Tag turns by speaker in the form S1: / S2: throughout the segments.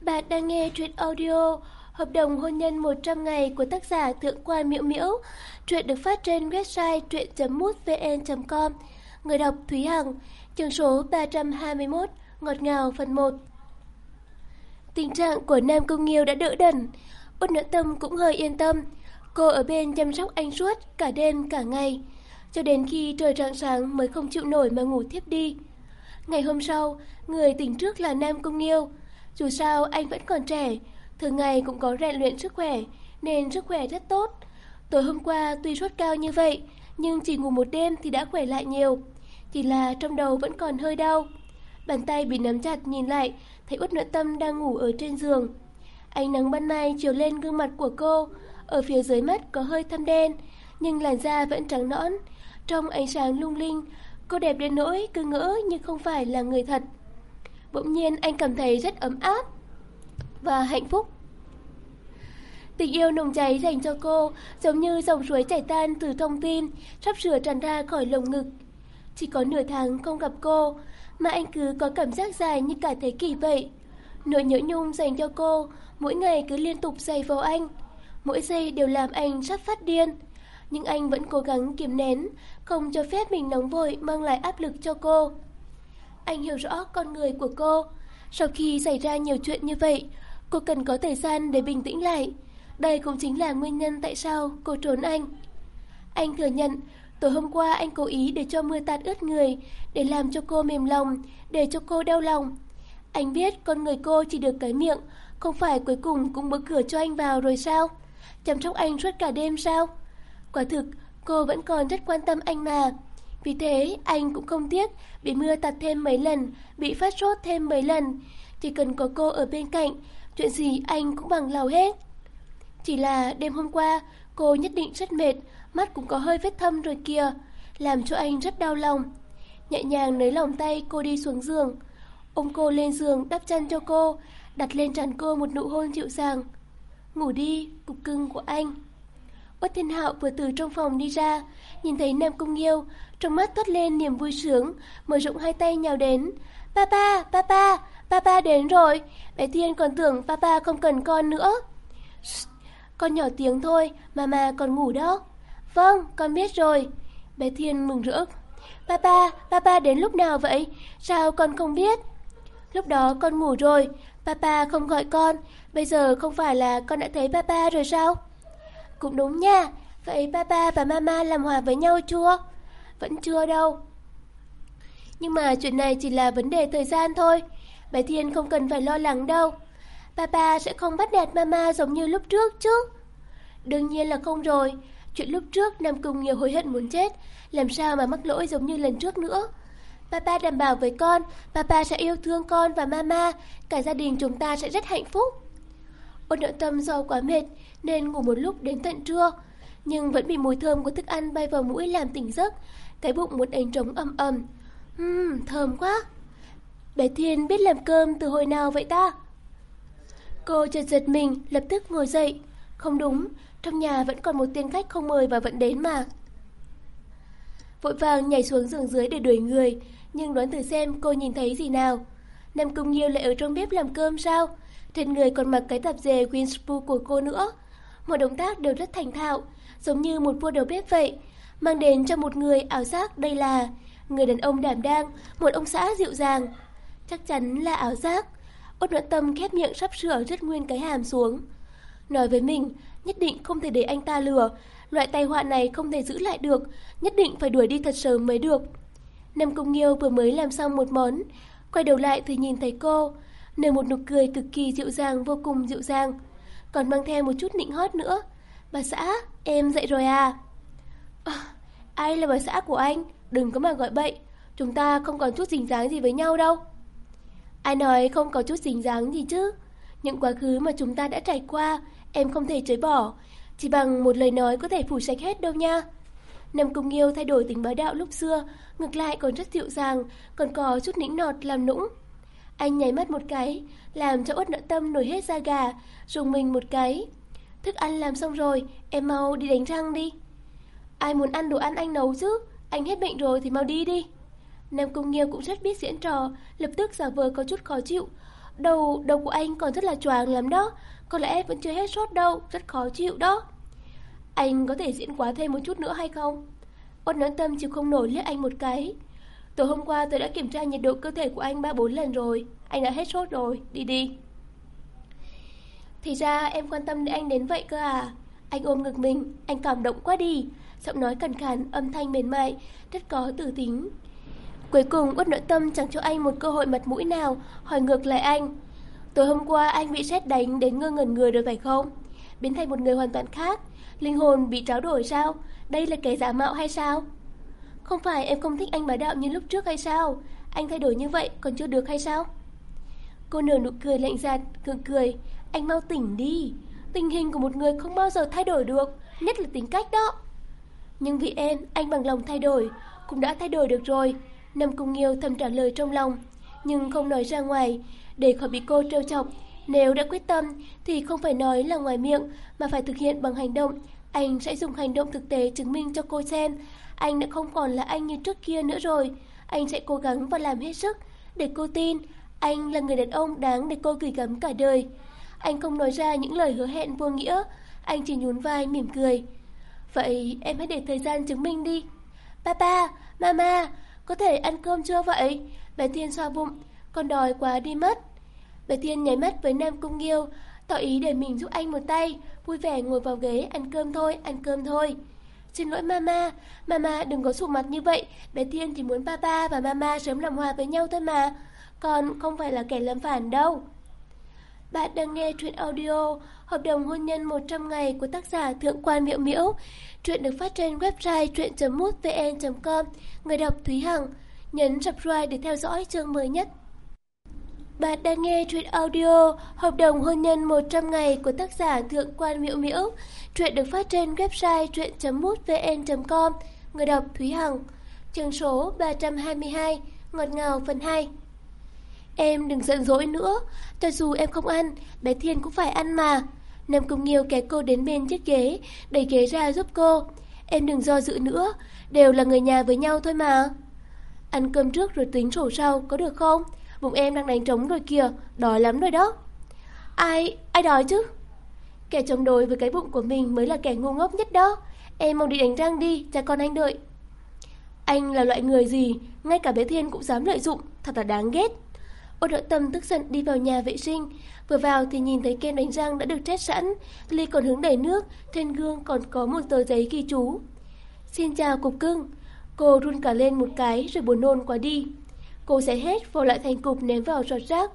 S1: Bạn đang nghe truyện audio Hợp đồng hôn nhân 100 ngày của tác giả Thượng quan Miễu Miễu. Truyện được phát trên website truyện.mútvn.com. Người đọc Thúy Hằng, chương số 321, ngọt ngào phần 1. Tình trạng của Nam Công Nghiêu đã đỡ đần, Út nữ Tâm cũng hơi yên tâm. Cô ở bên chăm sóc anh suốt cả đêm cả ngày, cho đến khi trời rạng sáng mới không chịu nổi mà ngủ thiếp đi. Ngày hôm sau, người tỉnh trước là Nam Công Nghiêu. Dù sao anh vẫn còn trẻ, thường ngày cũng có rèn luyện sức khỏe, nên sức khỏe rất tốt. Tối hôm qua tuy sốt cao như vậy, nhưng chỉ ngủ một đêm thì đã khỏe lại nhiều. Chỉ là trong đầu vẫn còn hơi đau. Bàn tay bị nắm chặt nhìn lại, thấy út nội tâm đang ngủ ở trên giường. Ánh nắng ban mai chiếu lên gương mặt của cô, ở phía dưới mắt có hơi thâm đen, nhưng làn da vẫn trắng nõn. Trong ánh sáng lung linh, cô đẹp đến nỗi cứ ngỡ như không phải là người thật. Bỗng nhiên anh cảm thấy rất ấm áp và hạnh phúc. Tình yêu nồng cháy dành cho cô giống như dòng suối chảy tan từ thông tin sắp sửa tràn ra khỏi lồng ngực. Chỉ có nửa tháng không gặp cô mà anh cứ có cảm giác dài như cả thế kỷ vậy. Nỗi nhớ nhung dành cho cô mỗi ngày cứ liên tục dày vào anh. Mỗi giây đều làm anh sắp phát điên. Nhưng anh vẫn cố gắng kiềm nén, không cho phép mình nóng vội mang lại áp lực cho cô. Anh hiểu rõ con người của cô. Sau khi xảy ra nhiều chuyện như vậy, cô cần có thời gian để bình tĩnh lại. Đây cũng chính là nguyên nhân tại sao cô trốn anh. Anh thừa nhận, tối hôm qua anh cố ý để cho mưa tạt ướt người, để làm cho cô mềm lòng, để cho cô đau lòng. Anh biết con người cô chỉ được cái miệng, không phải cuối cùng cũng mở cửa cho anh vào rồi sao? Chăm sóc anh suốt cả đêm sao? Quả thực, cô vẫn còn rất quan tâm anh mà. Vì thế, anh cũng không tiếc bị mưa tạt thêm mấy lần, bị phát sốt thêm mấy lần. Chỉ cần có cô ở bên cạnh, chuyện gì anh cũng bằng lòng hết. Chỉ là đêm hôm qua, cô nhất định rất mệt, mắt cũng có hơi vết thâm rồi kìa, làm cho anh rất đau lòng. Nhẹ nhàng lấy lòng tay cô đi xuống giường, ôm cô lên giường đắp chăn cho cô, đặt lên trán cô một nụ hôn dịu dàng. Ngủ đi, cục cưng của anh. Uất Thiên Hạo vừa từ trong phòng đi ra, nhìn thấy Nam Cung Nghiêu, trong mắt toát lên niềm vui sướng, mở rộng hai tay nhào đến. Papa, papa, papa đến rồi. Bé Thiên còn tưởng papa không cần con nữa. con nhỏ tiếng thôi, mama còn ngủ đó. Vâng, con biết rồi. Bé Thiên mừng rỡ. Papa, papa đến lúc nào vậy? Sao con không biết? Lúc đó con ngủ rồi, papa không gọi con. Bây giờ không phải là con đã thấy papa rồi sao? Cũng đúng nha, vậy papa và mama làm hòa với nhau chưa? Vẫn chưa đâu. Nhưng mà chuyện này chỉ là vấn đề thời gian thôi. Bé Thiên không cần phải lo lắng đâu. Papa sẽ không bắt nạt mama giống như lúc trước chứ. Đương nhiên là không rồi. Chuyện lúc trước Nam Cung nhiều hối hận muốn chết. Làm sao mà mắc lỗi giống như lần trước nữa. Papa đảm bảo với con, Papa sẽ yêu thương con và mama. Cả gia đình chúng ta sẽ rất hạnh phúc. Ôn nội tâm do quá mệt nên ngủ một lúc đến tận trưa. Nhưng vẫn bị mùi thơm của thức ăn bay vào mũi làm tỉnh giấc. Cái bụng muốn đánh trống ầm ầm. Ừm, thơm quá. Bé Thiên biết làm cơm từ hồi nào vậy ta? Cô chợt giật mình, lập tức ngồi dậy. Không đúng, trong nhà vẫn còn một tiên khách không mời và vẫn đến mà. Vội vàng nhảy xuống giường dưới để đuổi người, nhưng đoán thử xem cô nhìn thấy gì nào. Nam Cung Nhiêu lại ở trong bếp làm cơm sao? Trên người còn mặc cái tạp dề Winspool của cô nữa. Mọi động tác đều rất thành thạo, giống như một vua đầu bếp vậy, mang đến cho một người ảo giác đây là người đàn ông đảm đang, một ông xã dịu dàng. Chắc chắn là ảo giác. Út noãn tâm khép miệng sắp sửa rất nguyên cái hàm xuống. Nói với mình, nhất định không thể để anh ta lừa. Loại tai họa này không thể giữ lại được, nhất định phải đuổi đi thật sớm mới được. Nam Công Nghiêu vừa mới làm xong một món, quay đầu lại thì nhìn thấy cô, nở một nụ cười cực kỳ dịu dàng, vô cùng dịu dàng. Còn mang theo một chút nịnh hót nữa. Bà xã, em dậy rồi à? à ai là bà xã của anh? Đừng có mà gọi bậy, chúng ta không còn chút dính dáng gì với nhau đâu. Ai nói không có chút dính dáng gì chứ? Những quá khứ mà chúng ta đã trải qua, em không thể chối bỏ. Chỉ bằng một lời nói có thể phủ sạch hết đâu nha. Nam Cung Nghiêu thay đổi tính bá đạo lúc xưa, ngược lại còn rất dịu dàng, còn có chút nĩnh nọt làm nũng. Anh nháy mắt một cái, làm cho út nợ tâm nổi hết da gà, dùng mình một cái. Thức ăn làm xong rồi, em mau đi đánh răng đi. Ai muốn ăn đồ ăn anh nấu chứ, anh hết bệnh rồi thì mau đi đi. Nam Cung Nghiêu cũng rất biết diễn trò, lập tức giả vờ có chút khó chịu. Đầu, đầu của anh còn rất là choàng lắm đó Có lẽ vẫn chưa hết sốt đâu Rất khó chịu đó Anh có thể diễn quá thêm một chút nữa hay không Ôn nón tâm chịu không nổi liếc anh một cái Tối hôm qua tôi đã kiểm tra nhiệt độ cơ thể của anh 3-4 lần rồi. Anh đã hết sốt rồi, đi đi. Thì ra em quan tâm đến anh đến vậy cơ à? Anh ôm ngực mình, anh cảm động quá đi. Giọng nói cẩn khàn, âm thanh mềm mại Rất có tử tính. Cuối cùng uất nội tâm chẳng cho anh một cơ hội mặt mũi nào Hỏi ngược lại anh. Tối hôm qua anh bị xét đánh đến ngơ ngẩn người rồi phải không? Biến thành một người hoàn toàn khác. Linh hồn bị tráo đổi sao? Đây là kẻ giả mạo hay sao? Không phải em không thích anh bá đạo như lúc trước hay sao? Anh thay đổi như vậy còn chưa được hay sao? Cô nở nụ cười lạnh giạt, Cường cười. Anh mau tỉnh đi. Tình hình của một người không bao giờ thay đổi được Nhất là tính cách đó. Nhưng vì em anh bằng lòng thay đổi Cũng đã thay đổi được rồi. Nam Cung Nghiêu thầm trả lời trong lòng, nhưng không nói ra ngoài, để khỏi bị cô trêu chọc. Nếu đã quyết tâm thì không phải nói là ngoài miệng mà phải thực hiện bằng hành động. Anh sẽ dùng hành động thực tế chứng minh cho cô xem anh đã không còn là anh như trước kia nữa rồi. Anh sẽ cố gắng và làm hết sức để cô tin anh là người đàn ông đáng để cô gửi gắm cả đời. Anh không nói ra những lời hứa hẹn vô nghĩa, anh chỉ nhún vai mỉm cười. Vậy em hãy để thời gian chứng minh đi. Papa, Mama, có thể ăn cơm chưa vậy? Bé Thiên xoa bụng, con đói quá đi mất. Bé Thiên nháy mắt với Nam Cung Nghiêu, tỏ ý để mình giúp anh một tay, vui vẻ ngồi vào ghế ăn cơm thôi, ăn cơm thôi. Xin lỗi mama, mama đừng có sụ mặt như vậy, bé Thiên chỉ muốn papa và mama sớm làm hòa với nhau thôi mà, còn không phải là kẻ làm phản đâu. Bạn đang nghe truyện audio Hợp đồng hôn nhân 100 ngày của tác giả Thượng quan Miễu Miễu. Truyện được phát trên website truyện.mútvn.com. Người đọc Thúy Hằng. Nhấn subscribe để theo dõi chương mới nhất. Bạn đang nghe truyện audio Hợp đồng hôn nhân 100 ngày của tác giả Thượng quan miễu Miễu. Truyện được phát trên website truyện.mútvn.com. Người đọc Thúy Hằng. Chương số 322. Ngọt ngào phần 2. Em đừng giận dỗi nữa, cho dù em không ăn, bé Thiên cũng phải ăn mà. Nam Công Nghiêu kéo cô đến bên chiếc ghế, đẩy ghế ra giúp cô. Em đừng do dự nữa, đều là người nhà với nhau thôi mà. Ăn cơm trước rồi tính sổ sau, có được không? Bụng em đang đánh trống rồi kìa, đói lắm rồi đó. Ai, ai đói chứ? Kẻ chống đối với cái bụng của mình mới là kẻ ngu ngốc nhất đó. Em mau đi đánh răng đi, cha con anh đợi. Anh là loại người gì, ngay cả bé Thiên cũng dám lợi dụng, thật là đáng ghét. Ô đỡ tâm tức giận đi vào nhà vệ sinh Vừa vào thì nhìn thấy kem đánh răng đã được trét sẵn Ly còn hướng đầy nước Trên gương còn có một tờ giấy ghi chú Xin chào cục cưng Cô run cả lên một cái rồi buồn nôn quá đi Cô sẽ hết vô lại thành cục ném vào giọt rác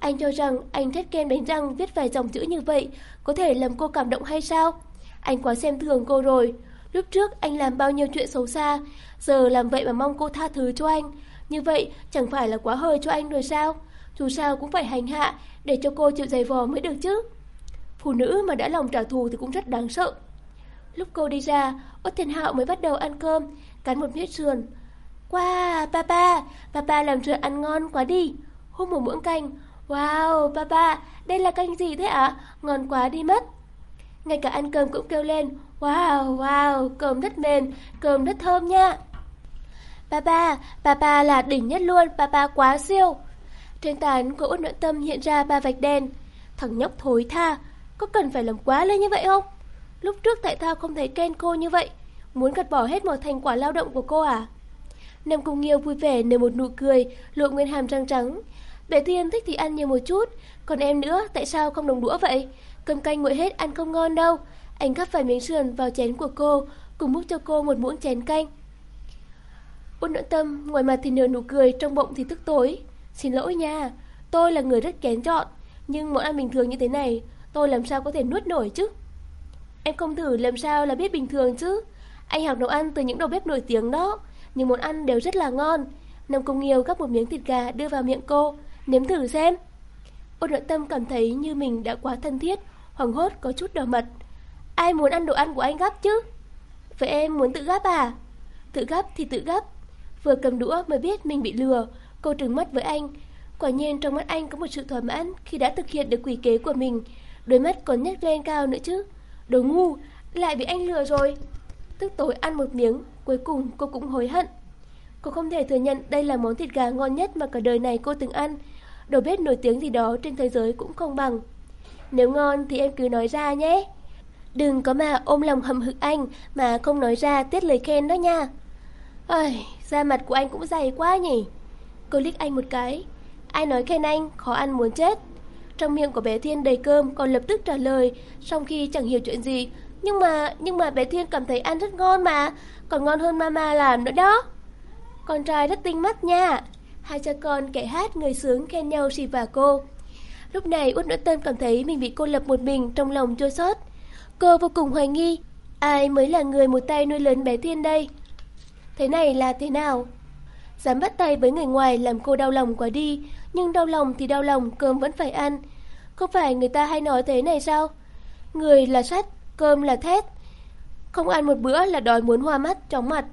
S1: Anh cho rằng anh thích kem đánh răng viết vài dòng chữ như vậy Có thể làm cô cảm động hay sao Anh quá xem thường cô rồi Lúc trước anh làm bao nhiêu chuyện xấu xa Giờ làm vậy mà mong cô tha thứ cho anh như vậy chẳng phải là quá hơi cho anh rồi sao? Dù sao cũng phải hành hạ để cho cô chịu giày vò mới được chứ. Phụ nữ mà đã lòng trả thù thì cũng rất đáng sợ. Lúc cô đi ra, Út Thiên Hạo mới bắt đầu ăn cơm, cắn một miếng sườn. Wow, papa, papa làm sườn ăn ngon quá đi. hôm một muỗng canh. Wow, papa, đây là canh gì thế ạ? Ngon quá đi mất. Ngay cả ăn cơm cũng kêu lên. Wow, wow, cơm rất mềm, cơm rất thơm nha. Papa, papa là đỉnh nhất luôn, papa quá siêu. Trên tán của út nội tâm hiện ra ba vạch đen. Thằng nhóc thối tha, có cần phải làm quá lên như vậy không? Lúc trước tại sao không thấy khen cô như vậy? Muốn gạt bỏ hết một thành quả lao động của cô à? Nam Cung Nghiêu vui vẻ nở một nụ cười, lộ nguyên hàm răng trắng. Bé Thiên thích thì ăn nhiều một chút, còn em nữa tại sao không đồng đũa vậy? Cơm canh nguội hết ăn không ngon đâu. Anh gắp vài miếng sườn vào chén của cô, cùng múc cho cô một muỗng chén canh. Ôn nội tâm, ngoài mặt thì nở nụ cười, trong bụng thì tức tối. Xin lỗi nha, tôi là người rất kén chọn, nhưng món ăn bình thường như thế này, tôi làm sao có thể nuốt nổi chứ? Em không thử làm sao là biết bình thường chứ? Anh học nấu ăn từ những đầu bếp nổi tiếng đó, nhưng món ăn đều rất là ngon. Nam Cung Nghiêu gắp một miếng thịt gà đưa vào miệng cô, nếm thử xem. Ôn nội tâm cảm thấy như mình đã quá thân thiết, hoảng hốt có chút đỏ mật. Ai muốn ăn đồ ăn của anh gắp chứ? Vậy em muốn tự gắp à? Tự gắp thì tự gắp, Vừa cầm đũa mới biết mình bị lừa Cô trừng mắt với anh Quả nhiên trong mắt anh có một sự thỏa mãn Khi đã thực hiện được quỷ kế của mình Đôi mắt còn nhếch lên cao nữa chứ Đồ ngu, lại bị anh lừa rồi Tức tối ăn một miếng Cuối cùng cô cũng hối hận Cô không thể thừa nhận đây là món thịt gà ngon nhất Mà cả đời này cô từng ăn đầu bếp nổi tiếng gì đó trên thế giới cũng không bằng. Nếu ngon thì em cứ nói ra nhé. Đừng có mà ôm lòng hầm hực anh mà không nói ra tiết lời khen đó nha. Ôi, da mặt của anh cũng dày quá nhỉ. Cô liếc anh một cái. Ai nói khen anh, khó ăn muốn chết. Trong miệng của bé Thiên đầy cơm còn lập tức trả lời, trong khi chẳng hiểu chuyện gì. Nhưng mà, nhưng mà bé Thiên cảm thấy ăn rất ngon mà, còn ngon hơn mama làm nữa đó. Con trai rất tinh mắt nha. Hai cha con kẻ hát người sướng khen nhau xì và cô. Lúc này Út Nữ Tâm cảm thấy mình bị cô lập một mình trong lòng chua xót. Cô vô cùng hoài nghi, ai mới là người một tay nuôi lớn bé Thiên đây? Thế này là thế nào? Dám bắt tay với người ngoài làm cô đau lòng quá đi, nhưng đau lòng thì đau lòng, cơm vẫn phải ăn. Không phải người ta hay nói thế này sao? Người là sắt, cơm là thét. Không ăn một bữa là đói muốn hoa mắt, chóng mặt.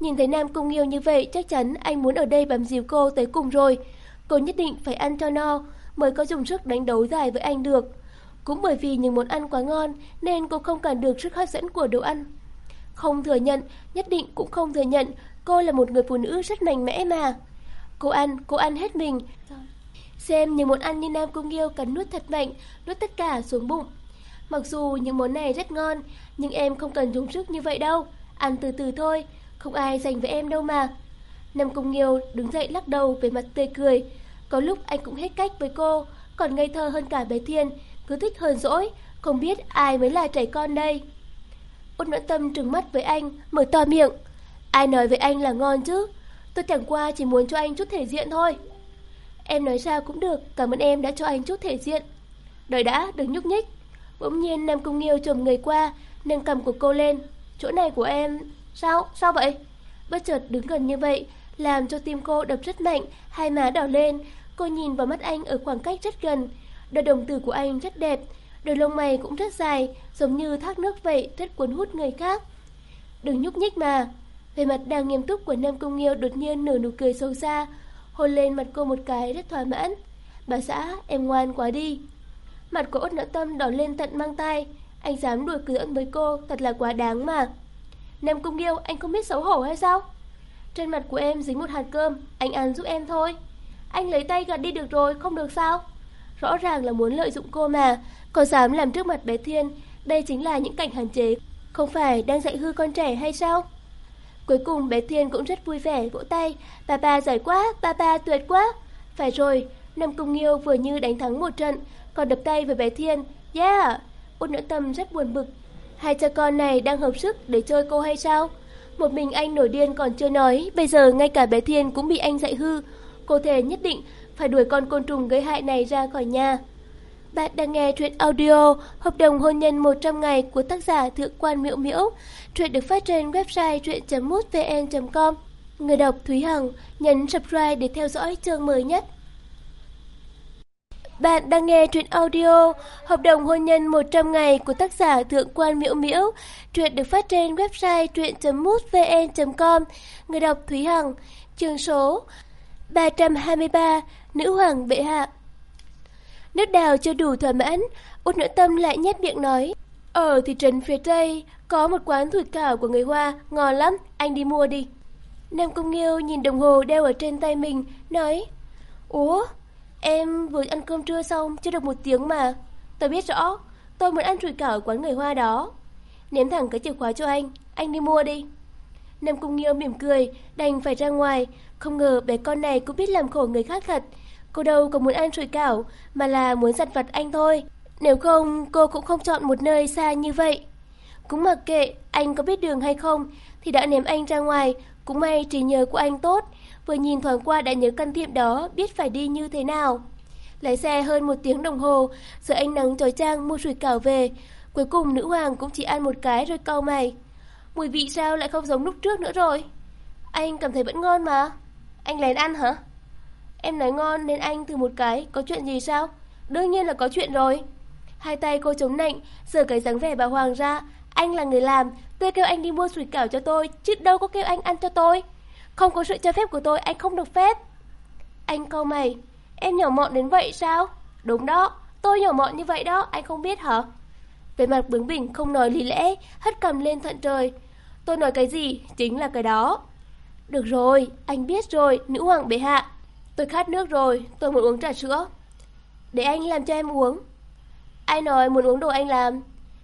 S1: Nhìn thấy Nam Cung yêu như vậy, chắc chắn anh muốn ở đây bám dìu cô tới cùng rồi. Cô nhất định phải ăn cho no, mới có dùng sức đánh đấu dài với anh được. Cũng bởi vì những món ăn quá ngon nên cô không cản được sức hấp dẫn của đồ ăn. Không thừa nhận, nhất định cũng không thừa nhận, cô là một người phụ nữ rất mạnh mẽ mà. Cô ăn, cô ăn hết mình. Xem những món ăn như Nam Cung Yêu cắn nuốt thật mạnh, nuốt tất cả xuống bụng. Mặc dù những món này rất ngon, nhưng em không cần dùng sức như vậy đâu. Ăn từ từ thôi, không ai dành với em đâu mà. Nam Cung nghiêu đứng dậy lắc đầu về mặt tươi cười. Có lúc anh cũng hết cách với cô, còn ngây thơ hơn cả bé Thiên, cứ thích hờn dỗi, không biết ai mới là trẻ con đây. Út Noãn Tâm trừng mắt với anh, mở to miệng. Ai nói với anh là ngon chứ? Tôi chẳng qua chỉ muốn cho anh chút thể diện thôi. Em nói sao cũng được, cảm ơn em đã cho anh chút thể diện. Đợi đã, đừng nhúc nhích. Bỗng nhiên Nam Cung Nghiêu trồm người qua, nâng cầm của cô lên. Chỗ này của em... Sao? Sao vậy? Bất chợt đứng gần như vậy, làm cho tim cô đập rất mạnh, hai má đỏ lên. Cô nhìn vào mắt anh ở khoảng cách rất gần. Đôi đồng tử của anh rất đẹp, đôi lông mày cũng rất dài, giống như thác nước vậy, rất cuốn hút người khác. Đừng nhúc nhích mà. Về mặt đang nghiêm túc của Nam Cung Nghiêu đột nhiên nở nụ cười sâu xa, hôn lên mặt cô một cái rất thỏa mãn. Bà xã, em ngoan quá đi. Mặt của út nỡ tâm đỏ lên tận mang tay, anh dám đùa cưỡng với cô, thật là quá đáng mà. Nam Cung Nghiêu, anh không biết xấu hổ hay sao? Trên mặt của em dính một hạt cơm, anh ăn giúp em thôi. Anh lấy tay gạt đi được rồi, không được sao? Rõ ràng là muốn lợi dụng cô mà, còn dám làm trước mặt bé Thiên. Đây chính là những cảnh hạn chế, không phải đang dạy hư con trẻ hay sao? Cuối cùng bé Thiên cũng rất vui vẻ vỗ tay. Bà bà giỏi quá, bà bà tuyệt quá. Phải rồi, Nam Cung Nghiêu vừa như đánh thắng một trận, còn đập tay với bé Thiên. Yeah! Út nữ tâm rất buồn bực. Hai cha con này đang hợp sức để chơi cô hay sao? Một mình anh nổi điên còn chưa nói, bây giờ ngay cả bé Thiên cũng bị anh dạy hư. Cô thề nhất định phải đuổi con côn trùng gây hại này ra khỏi nhà. Bạn đang nghe truyện audio Hợp đồng hôn nhân 100 ngày của tác giả Thượng quan Miễu Miễu. Truyện được phát trên website truyện.mútvn.com. Người đọc Thúy Hằng nhấn subscribe để theo dõi chương mới nhất. Bạn đang nghe truyện audio Hợp đồng hôn nhân 100 ngày của tác giả Thượng quan Miễu Miễu. Truyện được phát trên website truyện.mútvn.com. Người đọc Thúy Hằng, chương số 323, Nữ Hoàng Bệ Hạ. Nước đào chưa đủ thỏa mãn, út nữ tâm lại nhét miệng nói. Ở thị trấn phía Tây có một quán thủy cảo của người Hoa, ngon lắm, anh đi mua đi. Nam Công Nghiêu nhìn đồng hồ đeo ở trên tay mình, nói. Ủa, em vừa ăn cơm trưa xong, chưa được một tiếng mà. Tôi biết rõ, tôi muốn ăn trùi cảo ở quán người Hoa đó. Ném thẳng cái chìa khóa cho anh, anh đi mua đi. Nam Cung Nghiêu mỉm cười, đành phải ra ngoài. Không ngờ bé con này cũng biết làm khổ người khác thật. Cô đâu có muốn ăn trùi cảo, mà là muốn giặt vặt anh thôi. Nếu không, cô cũng không chọn một nơi xa như vậy. Cũng mặc kệ anh có biết đường hay không, thì đã ném anh ra ngoài. Cũng may trí nhớ của anh tốt, vừa nhìn thoáng qua đã nhớ căn tiệm đó, biết phải đi như thế nào. Lái xe hơn một tiếng đồng hồ, giờ anh nắng trói trang mua sủi cảo về. Cuối cùng nữ hoàng cũng chỉ ăn một cái rồi cau mày. Mùi vị sao lại không giống lúc trước nữa rồi? Anh cảm thấy vẫn ngon mà. Anh lén ăn hả? Em nói ngon nên anh thử một cái, có chuyện gì sao? Đương nhiên là có chuyện rồi. Hai tay cô chống nạnh, sửa cái dáng vẻ bà Hoàng ra. Anh là người làm, tôi kêu anh đi mua sủi cảo cho tôi, chứ đâu có kêu anh ăn cho tôi. Không có sự cho phép của tôi, anh không được phép. Anh câu mày, em nhỏ mọn đến vậy sao? Đúng đó, tôi nhỏ mọn như vậy đó, anh không biết hả? Về mặt bướng bỉnh không nói lý lẽ, hất cầm lên thận trời. Tôi nói cái gì, chính là cái đó. Được rồi, anh biết rồi, nữ hoàng bệ hạ. Tôi khát nước rồi, tôi muốn uống trà sữa. Để anh làm cho em uống. Ai nói muốn uống đồ anh làm?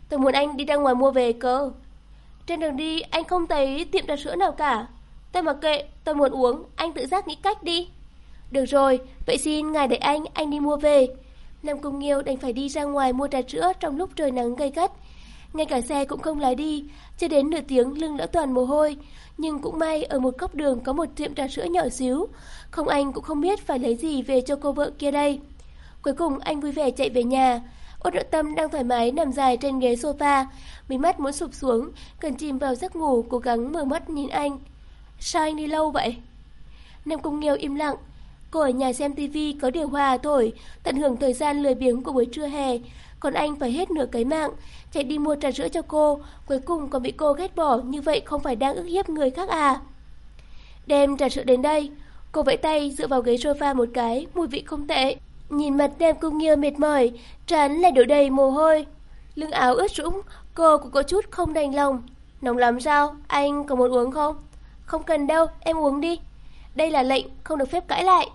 S1: Tôi muốn anh đi ra ngoài mua về cơ. Trên đường đi anh không thấy tiệm trà sữa nào cả. Tôi mặc kệ, tôi muốn uống, anh tự giác nghĩ cách đi. Được rồi, vậy xin ngài để anh, anh đi mua về. Nam Cung Nghiêu đành phải đi ra ngoài mua trà sữa trong lúc trời nắng gay gắt. Ngay cả xe cũng không lái đi, cho đến nửa tiếng lưng đã toàn mồ hôi. Nhưng cũng may ở một góc đường có một tiệm trà sữa nhỏ xíu. Không anh cũng không biết phải lấy gì về cho cô vợ kia đây. Cuối cùng anh vui vẻ chạy về nhà. Út nội tâm đang thoải mái nằm dài trên ghế sofa, mí mắt muốn sụp xuống, cần chìm vào giấc ngủ, cố gắng mở mắt nhìn anh. Sao anh đi lâu vậy? Nam Cung Nghiêu im lặng. Cô ở nhà xem tivi có điều hòa thổi, tận hưởng thời gian lười biếng của buổi trưa hè. Còn anh phải hết nửa cái mạng, chạy đi mua trà sữa cho cô, cuối cùng còn bị cô ghét bỏ, như vậy không phải đang ức hiếp người khác à? Đem trà sữa đến đây, cô vẫy tay dựa vào ghế sofa một cái, mùi vị không tệ. Nhìn mặt Nam Cung Nghiêu mệt mỏi, trán lại đổ đầy mồ hôi. Lưng áo ướt sũng, cô cũng có chút không đành lòng. Nóng lắm sao? Anh có muốn uống không? Không cần đâu, em uống đi. Đây là lệnh, không được phép cãi lại.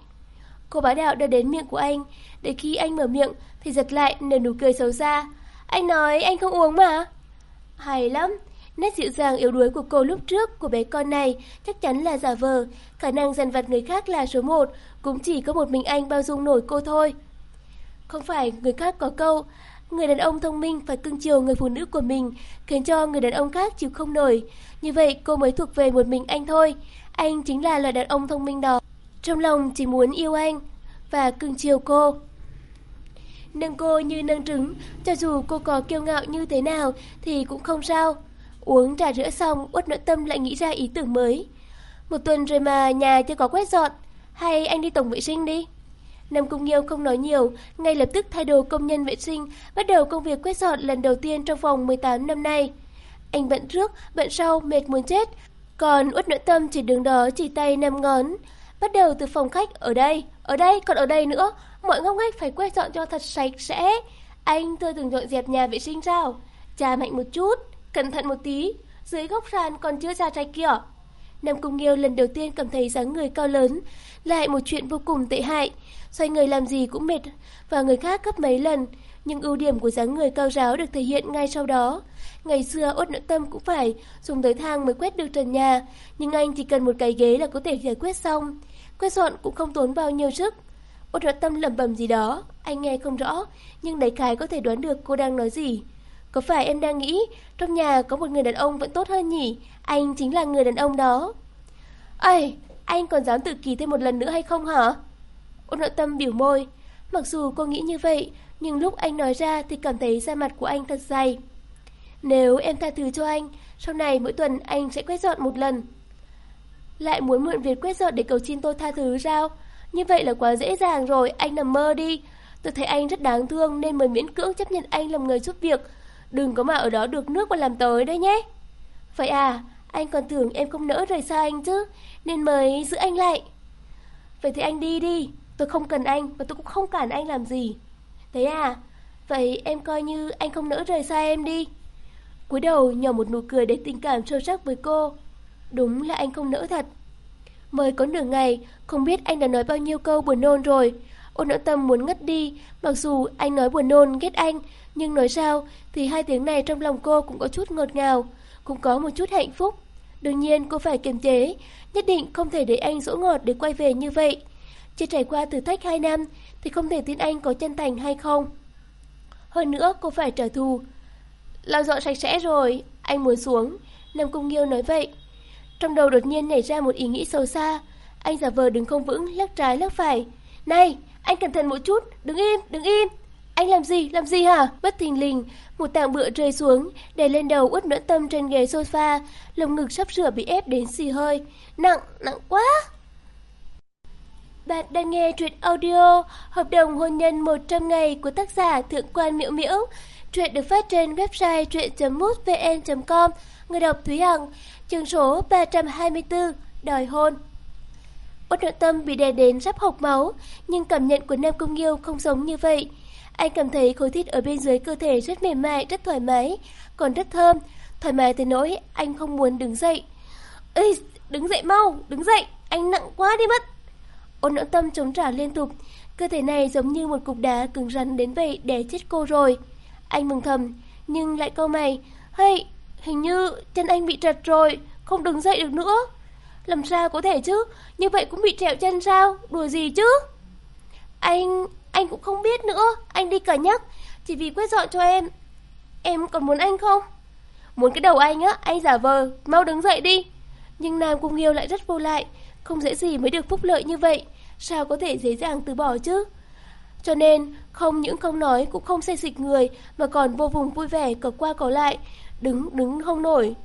S1: Cô bá đạo đưa đến miệng của anh, để khi anh mở miệng thì giật lại nở nụ cười xấu xa. Anh nói anh không uống mà. Hay lắm, nét dịu dàng yếu đuối của cô lúc trước của bé con này chắc chắn là giả vờ, khả năng dằn vặt người khác là số một, cũng chỉ có một mình anh bao dung nổi cô thôi. Không phải người khác có câu, người đàn ông thông minh phải cưng chiều người phụ nữ của mình, khiến cho người đàn ông khác chịu không nổi. Như vậy cô mới thuộc về một mình anh thôi. Anh chính là loại đàn ông thông minh đó. Trong lòng chỉ muốn yêu anh và cưng chiều cô. Nâng cô như nâng trứng, cho dù cô có kiêu ngạo như thế nào thì cũng không sao. Uống trà rửa xong, uất nội tâm lại nghĩ ra ý tưởng mới. Một tuần rồi mà nhà chưa có quét dọn, hay anh đi tổng vệ sinh đi. Nam Cung Nghiêu không nói nhiều, ngay lập tức thay đồ công nhân vệ sinh, bắt đầu công việc quét dọn lần đầu tiên trong vòng 18 năm nay. Anh bận trước, bận sau, mệt muốn chết. Còn Uất Nội Tâm chỉ đứng đó chỉ tay năm ngón. Bắt đầu từ phòng khách ở đây, ở đây, còn ở đây nữa. Mọi ngóc ngách phải quét dọn cho thật sạch sẽ. Anh tôi từng dọn dẹp nhà vệ sinh sao? Cha mạnh một chút, cẩn thận một tí. Dưới góc sàn còn chưa ra trái kia. Nam Cung Nghiêu lần đầu tiên cảm thấy dáng người cao lớn, lại một chuyện vô cùng tệ hại. Xoay người làm gì cũng mệt, và người khác gấp mấy lần. Nhưng ưu điểm của dáng người cao ráo được thể hiện ngay sau đó. Ngày xưa ốt nội tâm cũng phải dùng tới thang mới quét được trần nhà, nhưng anh chỉ cần một cái ghế là có thể giải quyết xong. Quét dọn cũng không tốn bao nhiêu sức. Ốt nội tâm lẩm bẩm gì đó, anh nghe không rõ, nhưng đại khái có thể đoán được cô đang nói gì. Có phải em đang nghĩ trong nhà có một người đàn ông vẫn tốt hơn nhỉ? Anh chính là người đàn ông đó. Ây, anh còn dám tự kỳ thêm một lần nữa hay không hả? Ôn nội tâm biểu môi. Mặc dù cô nghĩ như vậy, nhưng lúc anh nói ra thì cảm thấy da mặt của anh thật dày. Nếu em tha thứ cho anh, sau này mỗi tuần anh sẽ quét dọn một lần. Lại muốn mượn việc quét dọn để cầu xin tôi tha thứ sao? Như vậy là quá dễ dàng rồi, anh nằm mơ đi. Tôi thấy anh rất đáng thương nên mới miễn cưỡng chấp nhận anh làm người giúp việc. Đừng có mà ở đó được nước mà làm tới đấy nhé. Vậy à, anh còn tưởng em không nỡ rời xa anh chứ, nên mới giữ anh lại. Vậy thì anh đi đi, tôi không cần anh và tôi cũng không cản anh làm gì. Thế à, vậy em coi như anh không nỡ rời xa em đi. cúi đầu nhỏ một nụ cười để tình cảm sâu sắc với cô. Đúng là anh không nỡ thật. Mới có nửa ngày, không biết anh đã nói bao nhiêu câu buồn nôn rồi. Ôn nỗi tâm muốn ngất đi, mặc dù anh nói buồn nôn ghét anh, nhưng nói sao thì hai tiếng này trong lòng cô cũng có chút ngọt ngào, cũng có một chút hạnh phúc. Đương nhiên cô phải kiềm chế, nhất định không thể để anh dỗ ngọt để quay về như vậy. Chưa trải qua thử thách 2 năm thì không thể tin anh có chân thành hay không. Hơn nữa cô phải trả thù. Lau dọn sạch sẽ rồi, anh muốn xuống. Nam Cung Nghiêu nói vậy. Trong đầu đột nhiên nảy ra một ý nghĩ sâu xa. Anh giả vờ đứng không vững, lắc trái lắc phải. Này, anh cẩn thận một chút, đứng im, đứng im. Anh làm gì, làm gì hả? Bất thình lình, một tảng bựa rơi xuống, đè lên đầu út nỗi tâm trên ghế sofa, lồng ngực sắp sửa bị ép đến xì hơi. Nặng, nặng quá! Bạn đang nghe truyện audio Hợp đồng hôn nhân 100 ngày của tác giả Thượng quan Miễu Miễu. Truyện được phát trên website truyện.mútvn.com. Người đọc Thúy Hằng, chương số 324, đòi hôn. Út nội tâm bị đè đến sắp hộc máu, nhưng cảm nhận của Nam Công Nghiêu không giống như vậy. Anh cảm thấy khối thịt ở bên dưới cơ thể rất mềm mại, rất thoải mái, còn rất thơm. Thoải mái tới nỗi anh không muốn đứng dậy. Ê, đứng dậy mau, đứng dậy, anh nặng quá đi mất. Ôn nỗi tâm chống trả liên tục. Cơ thể này giống như một cục đá cứng rắn đến vậy để chết cô rồi. Anh mừng thầm, nhưng lại câu mày. Hey, hình như chân anh bị trật rồi, không đứng dậy được nữa. Làm sao có thể chứ, như vậy cũng bị trẹo chân sao, đùa gì chứ? Anh, anh cũng không biết nữa, anh đi cả nhắc, chỉ vì quét dọn cho em. Em còn muốn anh không? Muốn cái đầu anh á, anh giả vờ, mau đứng dậy đi. Nhưng Nam Cung Nghiêu lại rất vô lại, không dễ gì mới được phúc lợi như vậy, sao có thể dễ dàng từ bỏ chứ? Cho nên, không những không nói cũng không xây dịch người mà còn vô vùng vui vẻ cờ qua cỏ lại, đứng đứng không nổi.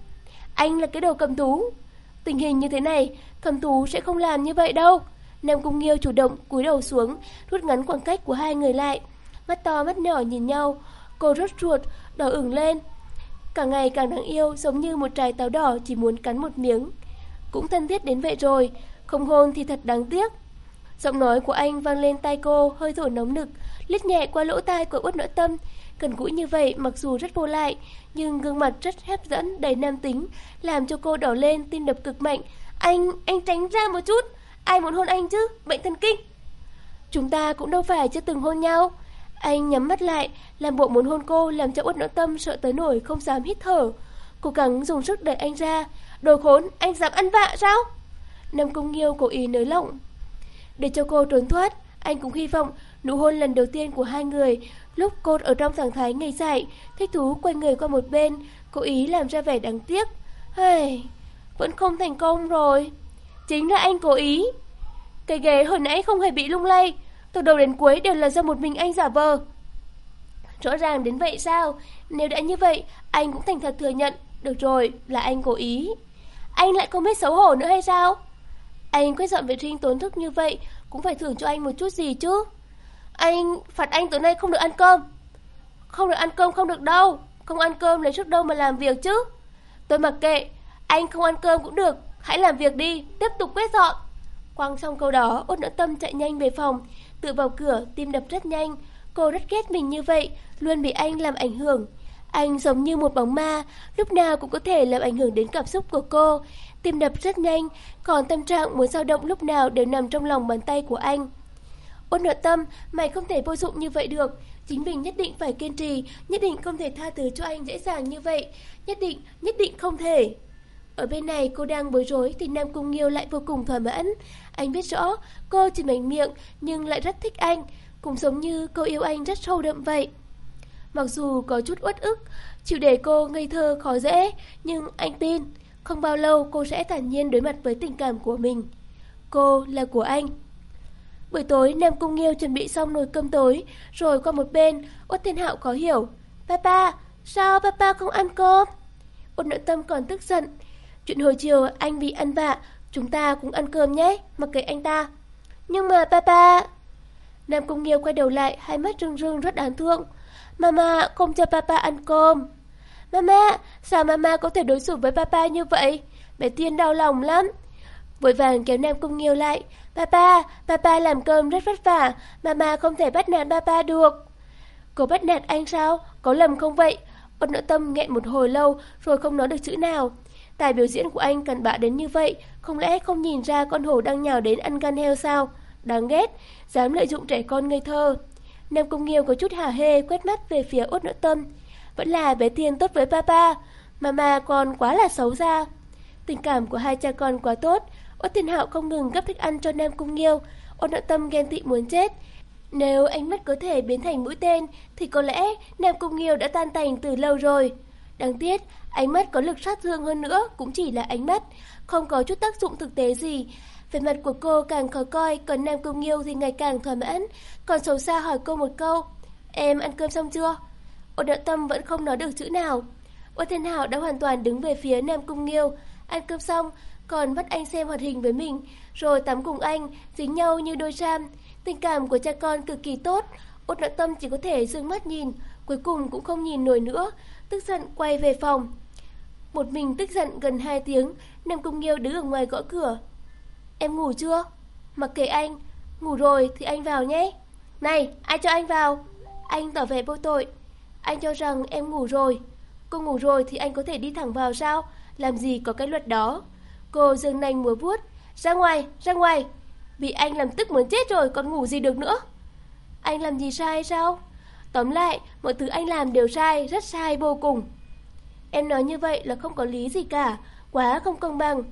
S1: Anh là cái đầu cầm tú. Tình hình như thế này, cầm tú sẽ không làm như vậy đâu. Nam Cung Nghiêu chủ động cúi đầu xuống, rút ngắn khoảng cách của hai người lại. Mắt to mắt nhỏ nhìn nhau, cô rốt ruột, đỏ ửng lên. Càng ngày càng đáng yêu, giống như một trái táo đỏ chỉ muốn cắn một miếng. Cũng thân thiết đến vậy rồi, không hôn thì thật đáng tiếc. Giọng nói của anh vang lên tai cô, hơi thổi nóng nực, lít nhẹ qua lỗ tai của Út Nội Tâm. Cần gũi như vậy mặc dù rất vô lại, nhưng gương mặt rất hấp dẫn, đầy nam tính, làm cho cô đỏ lên, tim đập cực mạnh. Anh, anh tránh ra một chút, ai muốn hôn anh chứ, bệnh thần kinh. Chúng ta cũng đâu phải chưa từng hôn nhau. Anh nhắm mắt lại, làm bộ muốn hôn cô, làm cho Út Nội Tâm sợ tới nổi không dám hít thở. Cố gắng dùng sức đẩy anh ra. Đồ khốn, anh dám ăn vạ sao? Nam Cung Nghiêu cố ý nới lỏng. Để cho cô trốn thoát, anh cũng hy vọng nụ hôn lần đầu tiên của hai người lúc cô ở trong trạng thái ngây dại, thích thú quay người qua một bên, cố ý làm ra vẻ đáng tiếc. Hây, vẫn không thành công rồi. Chính là anh cố ý. Cái ghế hồi nãy không hề bị lung lay, từ đầu đến cuối đều là do một mình anh giả vờ. Rõ ràng đến vậy sao? Nếu đã như vậy, anh cũng thành thật thừa nhận. Được rồi, là anh cố ý. Anh lại không biết xấu hổ nữa hay sao? Anh quét dọn vệ sinh tốn thức như vậy, Cũng phải thưởng cho anh một chút gì chứ? Anh, phạt anh tối nay không được ăn cơm. Không được ăn cơm không được đâu, Không ăn cơm lấy chút đâu mà làm việc chứ. Tôi mặc kệ, Anh không ăn cơm cũng được, Hãy làm việc đi, Tiếp tục quét dọn. Quăng xong câu đó, Út nỡ tâm chạy nhanh về phòng, Tự vào cửa, tim đập rất nhanh. Cô rất ghét mình như vậy, Luôn bị anh làm ảnh hưởng. Anh giống như một bóng ma, Lúc nào cũng có thể làm ảnh hưởng đến cảm xúc của cô tim đập rất nhanh, còn tâm trạng muốn dao động lúc nào đều nằm trong lòng bàn tay của anh. Ôn nội tâm, mày không thể vô dụng như vậy được. Chính mình nhất định phải kiên trì, nhất định không thể tha thứ cho anh dễ dàng như vậy. Nhất định, nhất định không thể. Ở bên này cô đang bối rối thì Nam Cung Nghiêu lại vô cùng thỏa mãn. Anh biết rõ cô chỉ mảnh miệng nhưng lại rất thích anh, cũng giống như cô yêu anh rất sâu đậm vậy. Mặc dù có chút uất ức, chịu để cô ngây thơ khó dễ, nhưng anh tin không bao lâu cô sẽ thản nhiên đối mặt với tình cảm của mình. Cô là của anh. Buổi tối Nam Cung Nghiêu chuẩn bị xong nồi cơm tối, rồi qua một bên, Út Thiên Hạo có hiểu. Papa, sao papa không ăn cơm? Út nội tâm còn tức giận. Chuyện hồi chiều anh bị ăn vạ, chúng ta cũng ăn cơm nhé, mặc kệ anh ta. Nhưng mà papa... Nam Cung Nghiêu quay đầu lại, hai mắt rưng rưng rất đáng thương. Mama không cho papa ăn cơm. Mama, sao mama có thể đối xử với papa như vậy? Bé Tiên đau lòng lắm. Vội vàng kéo Nam Cung Nghiêu lại. Papa, papa làm cơm rất vất vả, mama không thể bắt nạt papa được. Cô bắt nạt anh sao? Có lầm không vậy? Ôn nội tâm nghẹn một hồi lâu rồi không nói được chữ nào. Tài biểu diễn của anh cần bạ đến như vậy, không lẽ không nhìn ra con hổ đang nhào đến ăn gan heo sao? Đáng ghét, dám lợi dụng trẻ con ngây thơ. Nam Cung Nghiêu có chút hả hê quét mắt về phía út nội tâm. Vẫn là bé Thiên tốt với papa Mama con quá là xấu ra Tình cảm của hai cha con quá tốt. Út Thiên Hạo không ngừng gấp thức ăn cho Nam Cung Nghiêu. Ôn nội tâm ghen tị muốn chết. Nếu ánh mắt có thể biến thành mũi tên, Thì có lẽ Nam Cung Nghiêu đã tan tành từ lâu rồi. Đáng tiếc, Ánh mắt có lực sát thương hơn nữa Cũng chỉ là ánh mắt. Không có chút tác dụng thực tế gì. Về mặt của cô càng khó coi, Còn Nam Cung Nghiêu thì ngày càng thỏa mãn. Còn xấu xa hỏi cô một câu, Em ăn cơm xong chưa? Ôn đạo tâm vẫn không nói được chữ nào. Ôn Thiên Hảo đã hoàn toàn đứng về phía Nam Cung Nghiêu. Ăn cơm xong, còn bắt anh xem hoạt hình với mình, rồi tắm cùng anh, dính nhau như đôi ram. Tình cảm của cha con cực kỳ tốt. Ôn đạo tâm chỉ có thể dương mắt nhìn, cuối cùng cũng không nhìn nổi nữa, tức giận quay về phòng. Một mình tức giận gần 2 tiếng, Nam Cung Nghiêu đứng ở ngoài gõ cửa. Em ngủ chưa? Mặc kệ anh, ngủ rồi thì anh vào nhé. Này, ai cho anh vào? Anh tỏ vẻ vô tội. Anh cho rằng em ngủ rồi. Cô ngủ rồi thì anh có thể đi thẳng vào sao? Làm gì có cái luật đó? Cô dương nanh múa vuốt. Ra ngoài, ra ngoài. Bị anh làm tức muốn chết rồi còn ngủ gì được nữa Anh làm gì sai sao Tóm lại mọi thứ anh làm đều sai Rất sai vô cùng Em nói như vậy là không có lý gì cả Quá không công bằng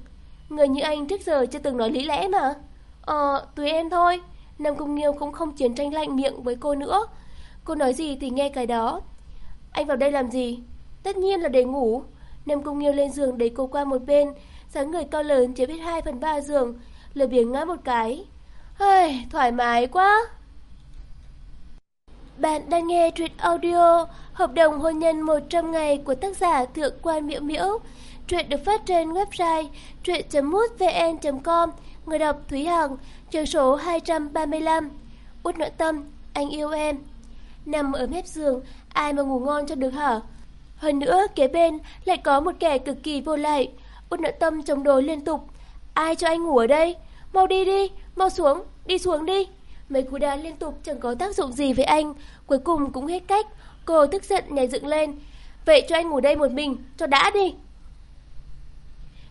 S1: Người như anh trước giờ chưa từng nói lý lẽ mà Ờ tùy em thôi Nam Cung Nghiêu cũng không chiến tranh lạnh miệng với cô nữa Cô nói gì thì nghe cái đó anh vào đây làm gì? Tất nhiên là để ngủ. Nam Cung Nghiêu lên giường đẩy cô qua một bên. Dáng người to lớn chiếm hết 2 phần 3 giường. Lười biếng ngã một cái. Hây, thoải mái quá. Bạn đang nghe truyện audio Hợp đồng hôn nhân 100 ngày của tác giả Thượng quan Miễu Miễu. Truyện được phát trên website truyện.mútvn.com Người đọc Thúy Hằng Trường số 235 Út nội tâm, anh yêu em. Nằm ở mép giường, ai mà ngủ ngon cho được hả? Hơn nữa, kế bên lại có một kẻ cực kỳ vô lại Út nội tâm chống đối liên tục. Ai cho anh ngủ ở đây? Mau đi đi, mau xuống, đi xuống đi. Mấy cú đá liên tục chẳng có tác dụng gì với anh. Cuối cùng cũng hết cách Cô tức giận nhảy dựng lên. Vậy cho anh ngủ đây một mình, cho đã đi.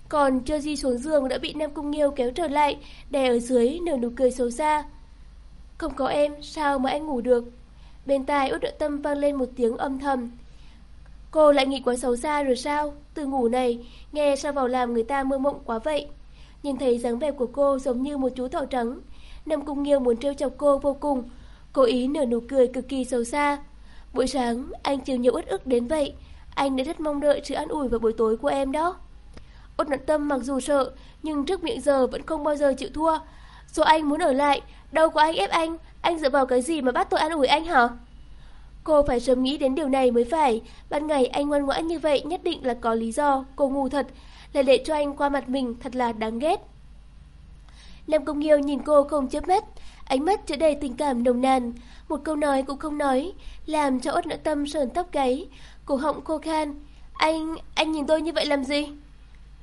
S1: Còn chưa di xuống giường đã bị Nam Cung Nghiêu kéo trở lại Đè ở dưới nở nụ cười xấu xa. Không có em, sao mà anh ngủ được? Bên tai út nội tâm vang lên một tiếng âm thầm. Cô lại nghĩ quá xấu xa rồi sao? Từ ngủ này, Nghe sao vào làm người ta mơ mộng quá vậy? Nhìn thấy dáng vẻ của cô giống như một chú thỏ trắng. Nam Cung Nghiêu muốn trêu chọc cô vô cùng. Cố ý nở nụ cười cực kỳ xấu xa. Buổi sáng, anh chịu nhiều uất ức đến vậy. Anh đã rất mong đợi sự an ủi vào buổi tối của em đó. Út nặng tâm mặc dù sợ, Nhưng trước miệng giờ vẫn không bao giờ chịu thua. Dù anh muốn ở lại Đâu có anh ép anh. Anh dựa vào cái gì mà bắt tôi ăn ủi anh hả? Cô phải sớm nghĩ đến điều này mới phải. Ban ngày anh ngoan ngoãn như vậy Nhất định là có lý do. Cô ngu thật. Lại để cho anh qua mặt mình thật là đáng ghét. Lâm Công Nghiêu nhìn cô không chớp mắt. Ánh mắt chứa đầy tình cảm nồng nàn. Một câu nói cũng không nói Làm cho ốt nợ tâm sờn tóc gáy. Cổ họng khô khan. Anh, anh nhìn tôi như vậy làm gì?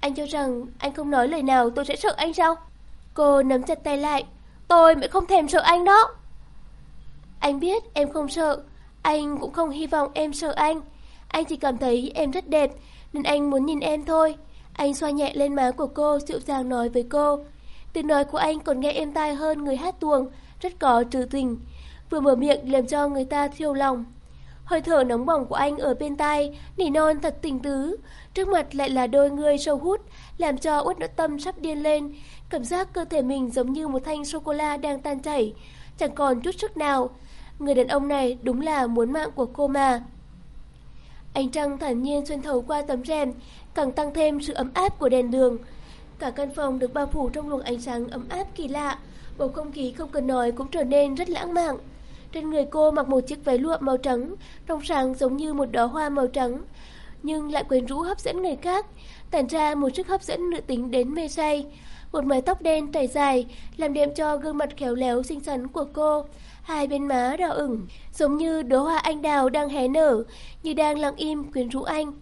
S1: Anh cho rằng anh không nói lời nào tôi sẽ sợ anh sao? Cô nắm chặt tay lại. Tôi mới không thèm sợ anh đó. Anh biết em không sợ, Anh cũng không hy vọng em sợ anh. Anh chỉ cảm thấy em rất đẹp, Nên anh muốn nhìn em thôi. Anh xoa nhẹ lên má của cô, dịu dàng nói với cô. Tiếng nói của anh còn nghe êm tai hơn người hát tuồng, Rất có trừ tình. Vừa mở miệng làm cho người ta thiêu lòng. Hơi thở nóng bỏng của anh ở bên tai, Nỉ non thật tình tứ. Trước mặt lại là đôi người sâu hút, Làm cho út nỗi tâm sắp điên lên. Cảm giác cơ thể mình giống như một thanh sô-cô-la đang tan chảy. Chẳng còn chút sức nào. Người đàn ông này đúng là muốn mạng của cô mà. Ánh trăng thản nhiên xuyên thấu qua tấm rèm, Càng tăng thêm sự ấm áp của đèn đường. Cả căn phòng được bao phủ trong luồng ánh sáng ấm áp kỳ lạ. Bầu không khí không cần nói cũng trở nên rất lãng mạn. Trên người cô mặc một chiếc váy lụa màu trắng, Trong sáng giống như một đóa hoa màu trắng, Nhưng lại quyến rũ hấp dẫn người khác, Tản ra một sức hấp dẫn nữ tính đến mê say. Một mái tóc đen trải dài, Làm đẹp cho gương mặt khéo léo xinh xắn của cô. Hai bên má đỏ ửng, Giống như đóa hoa anh đào đang hé nở, Như đang lặng im quyến rũ anh.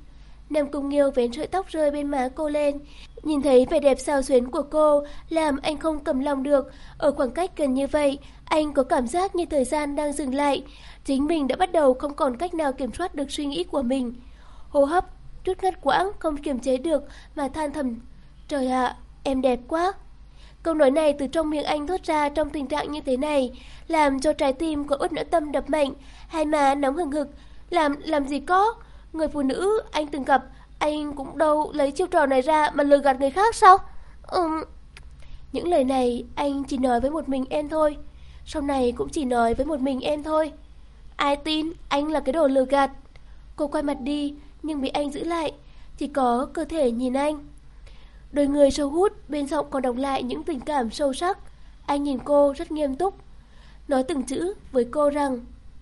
S1: Nam Cung Nghiêu vén sợi tóc rơi bên má cô lên, Nhìn thấy vẻ đẹp sao xuyến của cô Làm anh không cầm lòng được. Ở khoảng cách gần như vậy, Anh có cảm giác như thời gian đang dừng lại. Chính mình đã bắt đầu không còn cách nào kiểm soát được suy nghĩ của mình. Hô hấp, chút ngắt quãng Không kiềm chế được Mà than thầm, Trời ạ em đẹp quá Câu nói này từ trong miệng anh thốt ra trong tình trạng như thế này, làm cho trái tim của út nỡ tâm đập mạnh, hai má nóng hừng hực. Làm, làm gì có? Người phụ nữ anh từng gặp, anh cũng đâu lấy chiêu trò này ra mà lừa gạt người khác sao? Ừm... Những lời này anh chỉ nói với một mình em thôi. Sau này cũng chỉ nói với một mình em thôi. Ai tin anh là cái đồ lừa gạt. Cô quay mặt đi nhưng bị anh giữ lại. Chỉ có cơ thể nhìn anh. Đôi người sâu hút bên giọng còn đọc lại những tình cảm sâu sắc. Anh nhìn cô rất nghiêm túc. Nói từng chữ với cô rằng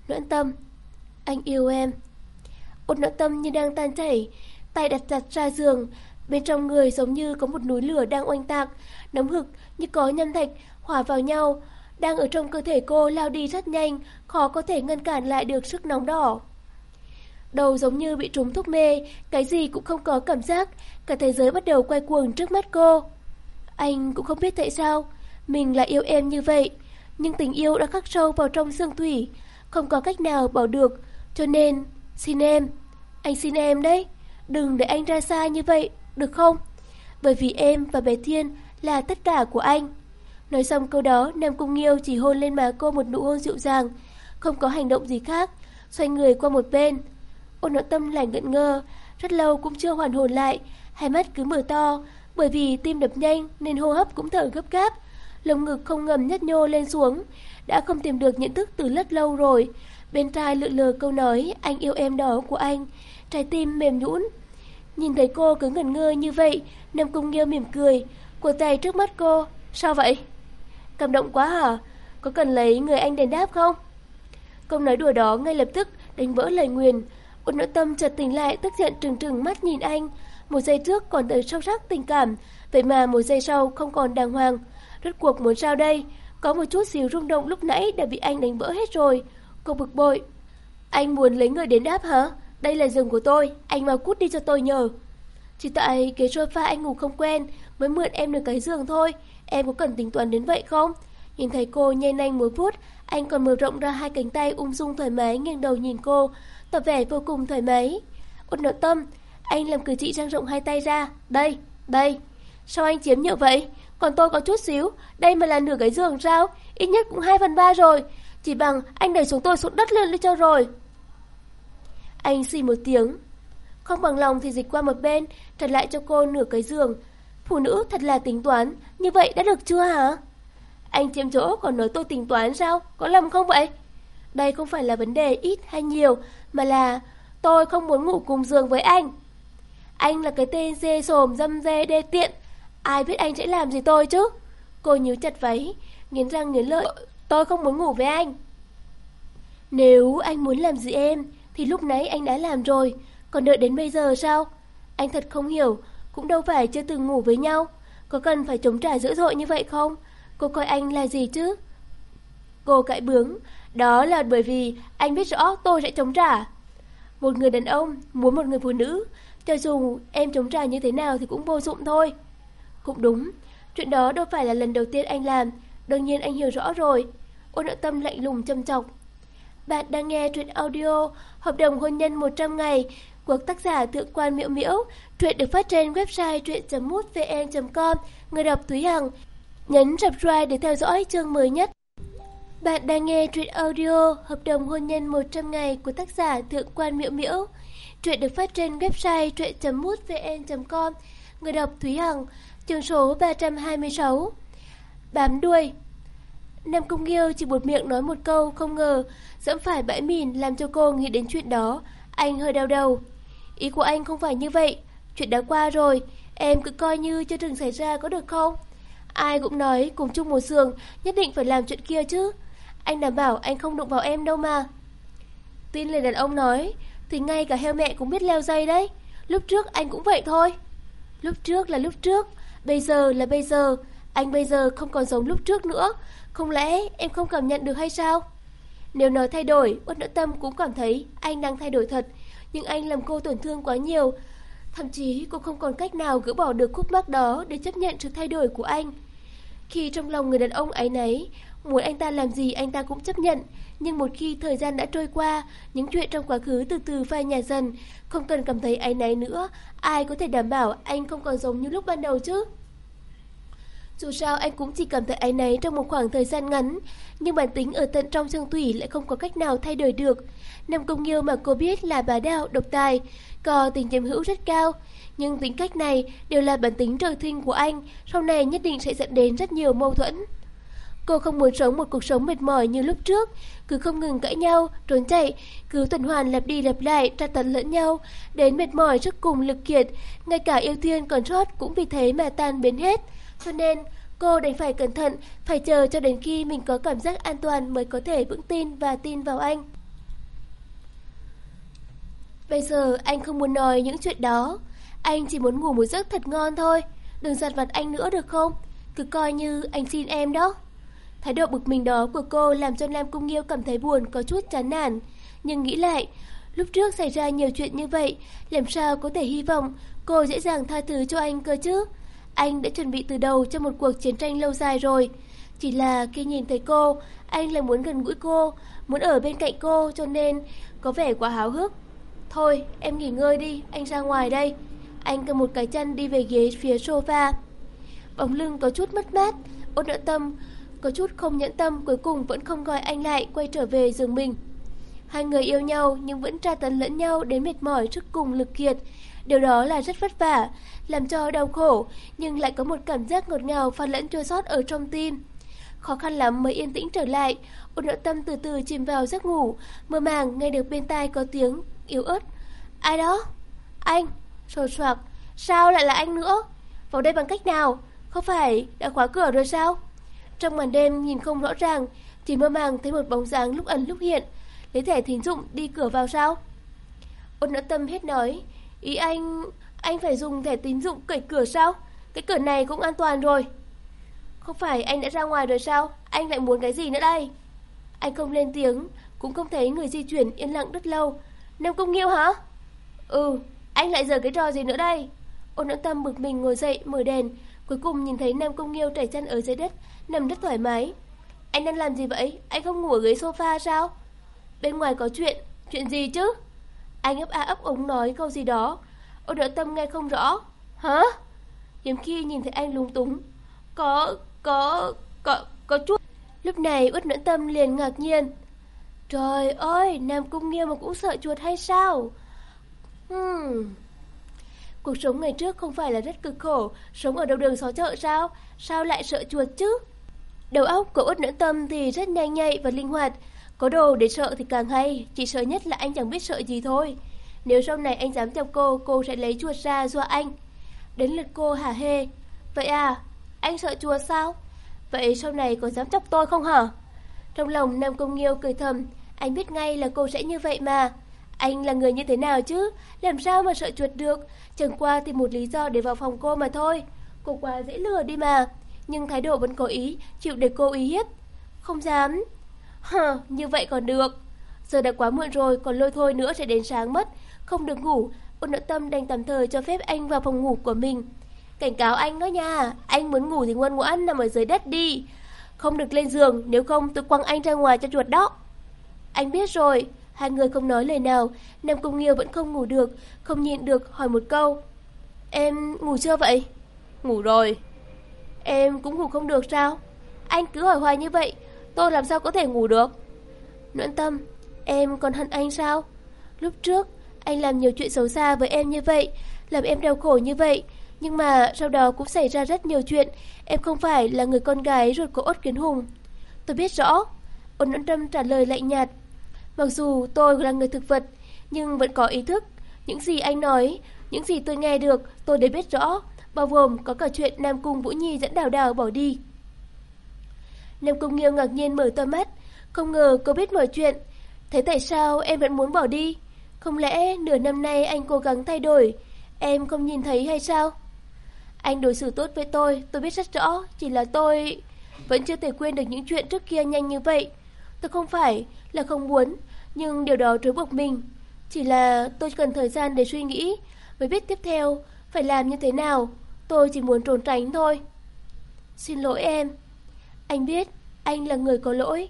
S1: Noãn tâm, anh yêu em. Út noãn tâm như đang tan chảy, tay đặt chặt ra giường. Bên trong người giống như có một núi lửa đang oanh tạc, nóng hực như có nhân thạch hòa vào nhau. Đang ở trong cơ thể cô lao đi rất nhanh, khó có thể ngăn cản lại được sức nóng đỏ. Đầu giống như bị trúng thuốc mê, cái gì cũng không có cảm giác, cả thế giới bắt đầu quay cuồng trước mắt cô. Anh cũng không biết tại sao, mình lại yêu em như vậy, nhưng tình yêu đã khắc sâu vào trong xương thủy, không có cách nào bỏ được, cho nên, xin em, anh xin em đấy, đừng để anh ra xa như vậy, được không? Bởi vì em và bé Thiên là tất cả của anh. Nói xong câu đó, Nam Cung Nghiêu chỉ hôn lên má cô một nụ hôn dịu dàng, không có hành động gì khác, xoay người qua một bên. Ôn nội tâm lại ngẩn ngơ, rất lâu cũng chưa hoàn hồn lại, hai mắt cứ mở to, bởi vì tim đập nhanh nên hô hấp cũng thở gấp gáp, lồng ngực không ngầm nhấp nhô lên xuống, đã không tìm được nhận thức từ rất lâu rồi. Bên tai lựa lờ câu nói anh yêu em đó của anh, trái tim mềm nhũn. Nhìn thấy cô cứ ngẩn ngơ như vậy, Nam Cung Nghiêu mỉm cười, của tay trước mắt cô, sao vậy? Cảm động quá hả? Có cần lấy người anh đền đáp không? Câu nói đùa đó ngay lập tức đánh vỡ lời nguyền. Ôn nội tâm chợt tỉnh lại tức giận trừng trừng mắt nhìn anh. Một giây trước còn tới sâu sắc tình cảm, vậy mà một giây sau không còn đàng hoàng. Rốt cuộc muốn sao đây? Có một chút xíu rung động lúc nãy đã bị anh đánh vỡ hết rồi. Cô bực bội. Anh muốn lấy người đến đáp hả? Đây là giường của tôi, anh mau cút đi cho tôi nhờ. Chỉ tại ghế sofa anh ngủ không quen, mới mượn em được cái giường thôi. Em có cần tính toán đến vậy không? Nhìn thấy cô nhanh nhanh múa vuốt, anh còn mở rộng ra hai cánh tay ung dung thoải mái nghiêng đầu nhìn cô, tỏ vẻ vô cùng thoải mái. Út nội tâm, anh làm cử chỉ trang rộng hai tay ra. Đây, đây. Sao anh chiếm nhiều vậy? Còn tôi có chút xíu, đây mà là nửa cái giường sao? Ít nhất cũng 2 phần 3 rồi. Chỉ bằng anh đẩy xuống tôi xuống đất lên đi cho rồi. Anh xì một tiếng. Không bằng lòng thì dịch qua một bên, trả lại cho cô nửa cái giường. Phụ nữ thật là tính toán, như vậy đã được chưa hả? Anh chiếm chỗ còn nói tôi tính toán sao? Có lầm không vậy? Đây không phải là vấn đề ít hay nhiều, mà là tôi không muốn ngủ cùng giường với anh. Anh là cái tên dê sồm dâm dê đê tiện. Ai biết anh sẽ làm gì tôi chứ? Cô nhíu chặt váy, nghiến răng nghiến lợi. Tôi không muốn ngủ với anh. Nếu anh muốn làm gì em, thì lúc nãy anh đã làm rồi. Còn đợi đến bây giờ sao? Anh thật không hiểu, cũng đâu phải chưa từng ngủ với nhau. Có cần phải chống trả dữ dội như vậy không? Cô coi anh là gì chứ? Cô cãi bướng, đó là bởi vì anh biết rõ tôi sẽ chống trả. Một người đàn ông muốn một người phụ nữ, cho dù em chống trả như thế nào thì cũng vô dụng thôi. Cũng đúng, chuyện đó đâu phải là lần đầu tiên anh làm, đương nhiên anh hiểu rõ rồi. Ôn nội tâm lạnh lùng châm chọc. Bạn đang nghe truyện audio Hợp đồng hôn nhân 100 ngày của tác giả Thượng quan Miễu Miễu. Truyện được phát trên website truyện.mútvn.com. Người đọc Thúy Hằng. Nhấn subscribe để theo dõi chương mới nhất. Bạn đang nghe truyện audio Hợp đồng hôn nhân 100 ngày của tác giả Thượng quan Miễu Miễu. Truyện được phát trên website truyện.mútvn.com. Người đọc Thúy Hằng. Chương số 326. Bám đuôi. Nam công Nghiêu chỉ buột miệng nói một câu không ngờ, dẫm phải bãi mìn làm cho cô nghĩ đến chuyện đó. Anh hơi đau đầu. Ý của anh không phải như vậy. Chuyện đã qua rồi. Em cứ coi như chưa từng xảy ra có được không? Ai cũng nói cùng chung một giường, nhất định phải làm chuyện kia chứ. Anh đảm bảo anh không đụng vào em đâu mà. Tin lời đàn ông nói thì ngay cả heo mẹ cũng biết leo dây đấy. Lúc trước anh cũng vậy thôi. Lúc trước là lúc trước, bây giờ là bây giờ. Anh bây giờ không còn giống lúc trước nữa. Không lẽ em không cảm nhận được hay sao? Nếu nói thay đổi, Uất nỗi Tâm cũng cảm thấy anh đang thay đổi thật. Nhưng anh làm cô tổn thương quá nhiều. Thậm chí cô không còn cách nào gỡ bỏ được khúc mắc đó để chấp nhận sự thay đổi của anh. Khi trong lòng người đàn ông ấy nấy, muốn anh ta làm gì anh ta cũng chấp nhận. Nhưng một khi thời gian đã trôi qua, những chuyện trong quá khứ từ từ phai nhạt dần, không cần cảm thấy áy náy nữa. Ai có thể đảm bảo anh không còn giống như lúc ban đầu chứ? Dù sao anh cũng chỉ cảm thấy áy náy trong một khoảng thời gian ngắn, nhưng bản tính ở tận trong xương tủy lại không có cách nào thay đổi được. Nam Công Nghiêu mà cô biết là bà đạo, độc tài, có tình chiếm hữu rất cao. Nhưng tính cách này đều là bản tính trời thinh của anh, sau này nhất định sẽ dẫn đến rất nhiều mâu thuẫn. Cô không muốn sống một cuộc sống mệt mỏi như lúc trước, cứ không ngừng cãi nhau, trốn chạy, cứ tuần hoàn lặp đi lặp lại, tra tấn lẫn nhau, đến mệt mỏi trước cùng lực kiệt, ngay cả yêu thiên còn sót cũng vì thế mà tan biến hết. Cho nên, cô đành phải cẩn thận, phải chờ cho đến khi mình có cảm giác an toàn mới có thể vững tin và tin vào anh. Bây giờ anh không muốn nói những chuyện đó, anh chỉ muốn ngủ một giấc thật ngon thôi, đừng giặt vặt anh nữa được không? Cứ coi như anh xin em đó. Thái độ bực mình đó của cô làm cho Lam Cung Nghiêu cảm thấy buồn có chút chán nản. Nhưng nghĩ lại, lúc trước xảy ra nhiều chuyện như vậy, làm sao có thể hy vọng cô dễ dàng tha thứ cho anh cơ chứ? Anh đã chuẩn bị từ đầu cho một cuộc chiến tranh lâu dài rồi. Chỉ là khi nhìn thấy cô, anh lại muốn gần gũi cô, muốn ở bên cạnh cô cho nên có vẻ quá háo hức. Thôi, em nghỉ ngơi đi, anh ra ngoài đây. Anh cầm một cái chân đi về ghế phía sofa. Bóng lưng có chút mất mát, Ôn nợ tâm có chút không nhẫn tâm cuối cùng vẫn không gọi anh lại quay trở về giường mình. Hai người yêu nhau nhưng vẫn tra tấn lẫn nhau đến mệt mỏi trước cùng lực kiệt. Điều đó là rất vất vả, làm cho đau khổ, nhưng lại có một cảm giác ngọt ngào pha lẫn chua xót ở trong tim. Khó khăn lắm mới yên tĩnh trở lại, ôn nội tâm từ từ chìm vào giấc ngủ, mơ màng nghe được bên tai có tiếng yếu ớt. Ai đó? Anh? Sột soạc. Sao lại là anh nữa? Vào đây bằng cách nào? Không phải đã khóa cửa rồi sao? Trong màn đêm nhìn không rõ ràng, chỉ mơ màng thấy một bóng dáng lúc ẩn lúc hiện. Lấy thẻ tín dụng đi cửa vào sao? Ôn nỡ tâm hết nói, ý anh, anh phải dùng thẻ tín dụng cậy cửa sao? Cái cửa này cũng an toàn rồi. Không phải anh đã ra ngoài rồi sao? Anh lại muốn cái gì nữa đây? Anh không lên tiếng, cũng không thấy người di chuyển yên lặng rất lâu. Nam Công Nghiêu hả? Ừ, anh lại giờ cái trò gì nữa đây? Ôn nỡ tâm bực mình ngồi dậy mở đèn, cuối cùng nhìn thấy Nam Công Nghiêu trải chân ở dưới đất, nằm rất thoải mái. Anh đang làm gì vậy? Anh không ngủ ở ghế sofa sao? Bên ngoài có chuyện, chuyện gì chứ? Anh ấp a ấp ống nói câu gì đó. ô đỡ tâm nghe không rõ. Hả? Hiếm khi nhìn thấy anh lúng túng. Có, có, có, có chút. Lúc này út nỡ tâm liền ngạc nhiên. Trời ơi, Nam Cung Nghiêu mà cũng sợ chuột hay sao? Hmm. Cuộc sống ngày trước không phải là rất cực khổ, sống ở đầu đường xó chợ sao? Sao lại sợ chuột chứ? Đầu óc của út nữ tâm thì rất nhanh nhạy và linh hoạt. Có đồ để sợ thì càng hay, chỉ sợ nhất là anh chẳng biết sợ gì thôi. Nếu sau này anh dám chọc cô, cô sẽ lấy chuột ra dọa anh. Đến lượt cô hả hê. Vậy à, anh sợ chuột sao? Vậy sau này có dám chọc tôi không hả? Trong lòng Nam Công Nghiêu cười thầm, anh biết ngay là cô sẽ như vậy mà. Anh là người như thế nào chứ? Làm sao mà sợ chuột được? Chẳng qua thì một lý do để vào phòng cô mà thôi. Cô quá dễ lừa đi mà. Nhưng thái độ vẫn có ý, chịu để cô ý hiếp. Không dám. Hờ, như vậy còn được. Giờ đã quá muộn rồi, còn lôi thôi nữa sẽ đến sáng mất. Không được ngủ, ôn nội tâm đành tạm thời cho phép anh vào phòng ngủ của mình. Cảnh cáo anh đó nha, anh muốn ngủ thì ngoan ngoãn nằm ở dưới đất đi. Không được lên giường, nếu không tôi quăng anh ra ngoài cho chuột đó. Anh biết rồi, hai người không nói lời nào, Nam Cung Nghiêu vẫn không ngủ được, không nhịn được hỏi một câu. Em ngủ chưa vậy? Ngủ rồi. Em cũng ngủ không được sao? Anh cứ hỏi hoài như vậy, tôi làm sao có thể ngủ được? Noãn tâm, em còn hận anh sao? Lúc trước, anh làm nhiều chuyện xấu xa với em như vậy, làm em đau khổ như vậy. Nhưng mà sau đó cũng xảy ra rất nhiều chuyện, em không phải là người con gái ruột của ốt kiến hùng. Tôi biết rõ. Ôn noãn tâm trả lời lạnh nhạt. Mặc dù tôi là người thực vật, nhưng vẫn có ý thức. Những gì anh nói, những gì tôi nghe được, tôi đều biết rõ, bao gồm có cả chuyện Nam Cung Vũ Nhi dẫn đào đào bỏ đi. Nam Cung Nghiêu ngạc nhiên mở to mắt, không ngờ cô biết mọi chuyện. Thế tại sao em vẫn muốn bỏ đi? Không lẽ nửa năm nay anh cố gắng thay đổi, em không nhìn thấy hay sao? Anh đối xử tốt với tôi, tôi biết rất rõ, chỉ là tôi vẫn chưa thể quên được những chuyện trước kia nhanh như vậy. Tôi không phải là không muốn, nhưng điều đó trói buộc mình. Chỉ là tôi cần thời gian để suy nghĩ, mới biết tiếp theo phải làm như thế nào. Tôi chỉ muốn trốn tránh thôi. Xin lỗi em. Anh biết anh là người có lỗi,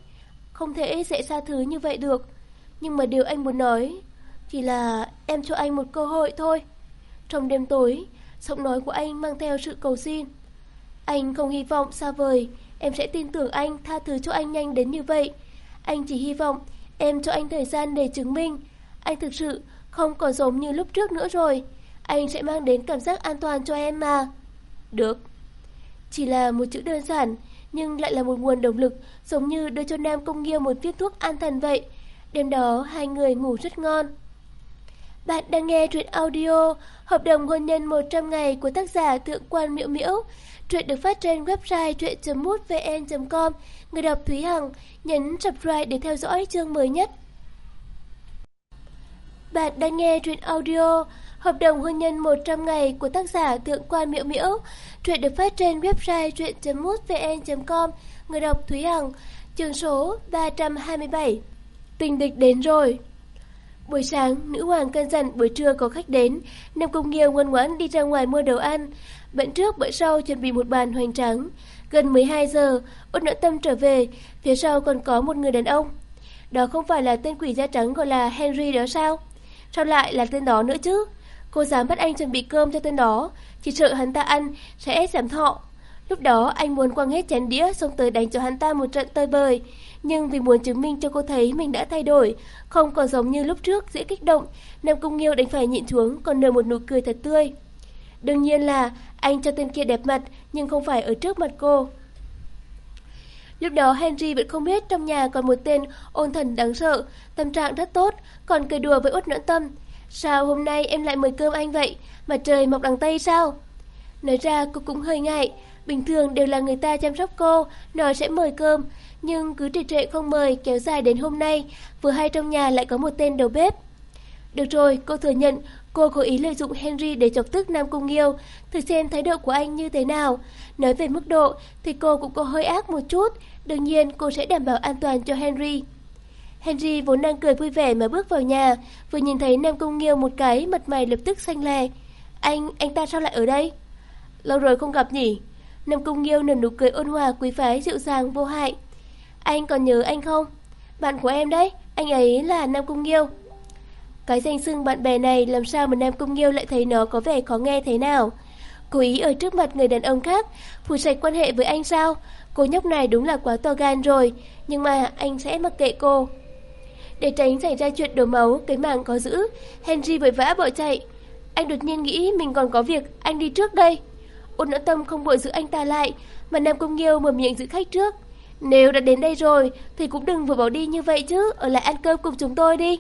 S1: không thể dễ xa thứ như vậy được. Nhưng mà điều anh muốn nói chỉ là em cho anh một cơ hội thôi. Trong đêm tối, giọng nói của anh mang theo sự cầu xin. Anh không hy vọng xa vời, em sẽ tin tưởng anh tha thứ cho anh nhanh đến như vậy. Anh chỉ hy vọng em cho anh thời gian để chứng minh. Anh thực sự không còn giống như lúc trước nữa rồi. Anh sẽ mang đến cảm giác an toàn cho em mà. Được. Chỉ là một chữ đơn giản, nhưng lại là một nguồn động lực, giống như đưa cho Nam Công Nghiêu một viên thuốc an thần vậy. Đêm đó, hai người ngủ rất ngon. Bạn đang nghe truyện audio Hợp đồng hôn nhân 100 ngày của tác giả Thượng quan Miễu Miễu. Truyện được phát trên website truyện.mútvn.com. Người đọc Thúy Hằng nhấn subscribe để theo dõi chương mới nhất. Bạn đang nghe truyện audio Hợp đồng hôn nhân 100 ngày của tác giả Thượng quan Miễu Miễu. Truyện được phát trên website truyện.mútvn.com. Người đọc Thúy Hằng, chương số 327. Tình địch đến rồi. Buổi sáng, nữ hoàng cân dặn buổi trưa có khách đến, Nam Công Nghiêu ngoan ngoãn đi ra ngoài mua đồ ăn. Bận trước bữa sau chuẩn bị một bàn hoành tráng. Gần 12 giờ, Út nội Tâm trở về, phía sau còn có một người đàn ông. Đó không phải là tên quỷ da trắng gọi là Henry đó sao? Sao lại là tên đó nữa chứ? Cô dám bắt anh chuẩn bị cơm cho tên đó, chỉ sợ hắn ta ăn sẽ giảm thọ. Lúc đó anh muốn quăng hết chén đĩa xong tới đánh cho hắn ta một trận tơi bời. Nhưng vì muốn chứng minh cho cô thấy mình đã thay đổi, không còn giống như lúc trước dễ kích động, Nam Cung Nghiêu đành phải nhịn xuống còn nở một nụ cười thật tươi. Đương nhiên là anh cho tên kia đẹp mặt nhưng không phải ở trước mặt cô. Lúc đó Henry vẫn không biết trong nhà còn một tên ôn thần đáng sợ, tâm trạng rất tốt, còn cười đùa với út nhẫn tâm. Sao hôm nay em lại mời cơm anh vậy? Mà trời mọc đằng Tây sao? Nói ra cô cũng hơi ngại, bình thường đều là người ta chăm sóc cô, nói sẽ mời cơm, nhưng cứ trì trệ không mời kéo dài đến hôm nay, vừa hay trong nhà lại có một tên đầu bếp. Được rồi, cô thừa nhận cô cố ý lợi dụng Henry để chọc tức Nam Cung Nghiêu, thử xem thái độ của anh như thế nào. Nói về mức độ thì cô cũng có hơi ác một chút, đương nhiên cô sẽ đảm bảo an toàn cho Henry. Henry vốn đang cười vui vẻ mà bước vào nhà, vừa nhìn thấy Nam Cung Nghiêu một cái, mặt mày lập tức xanh lè. Anh, anh ta sao lại ở đây? Lâu rồi không gặp nhỉ? Nam Cung Nghiêu nở nụ cười ôn hòa quý phái dịu dàng vô hại. Anh còn nhớ anh không? Bạn của em đấy, anh ấy là Nam Cung Nghiêu. Cái danh xưng bạn bè này làm sao mà Nam Cung Nghiêu lại thấy nó có vẻ khó nghe thế nào? Cố ý ở trước mặt người đàn ông khác, phủ sạch quan hệ với anh sao? Cô nhóc này đúng là quá to gan rồi, nhưng mà anh sẽ mặc kệ cô. Để tránh xảy ra chuyện đổ máu, cái mạng có giữ, Henry vội vã bỏ chạy. Anh đột nhiên nghĩ mình còn có việc, anh đi trước đây. Ôn nỗi tâm không vội giữ anh ta lại, mà Nam Công Nghiêu mở miệng giữ khách trước. Nếu đã đến đây rồi, thì cũng đừng vừa bỏ đi như vậy chứ, ở lại ăn cơm cùng chúng tôi đi.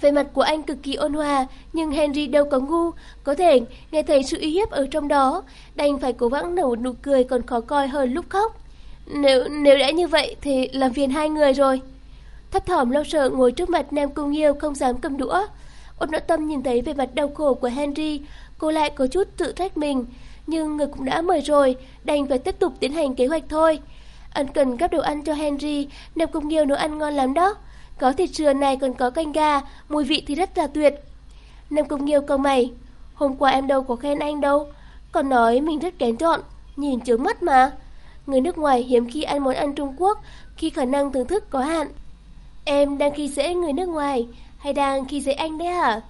S1: Về mặt của anh cực kỳ ôn hòa, nhưng Henry đâu có ngu, có thể nghe thấy sự uy hiếp ở trong đó, đành phải cố gắng nở một nụ cười còn khó coi hơn lúc khóc. Nếu nếu đã như vậy thì làm phiền hai người rồi. Thấp thỏm lo sợ ngồi trước mặt Nam Cung Nghiêu không dám cầm đũa. Ôn nỗi tâm nhìn thấy về mặt đau khổ của Henry, cô lại có chút tự trách mình. Nhưng người cũng đã mời rồi, đành phải tiếp tục tiến hành kế hoạch thôi. Ân cần gấp đồ ăn cho Henry, Nam Cung Nghiêu nấu ăn ngon lắm đó. Có thịt trưa này còn có canh gà, mùi vị thì rất là tuyệt. Nam Cung Nghiêu câu mày, hôm qua em đâu có khen anh đâu. Còn nói mình rất kén chọn, nhìn chướng mắt mà. Người nước ngoài hiếm khi ăn món ăn Trung Quốc khi khả năng thưởng thức có hạn. Em đang khi dễ người nước ngoài hay đang khi dễ anh đấy hả?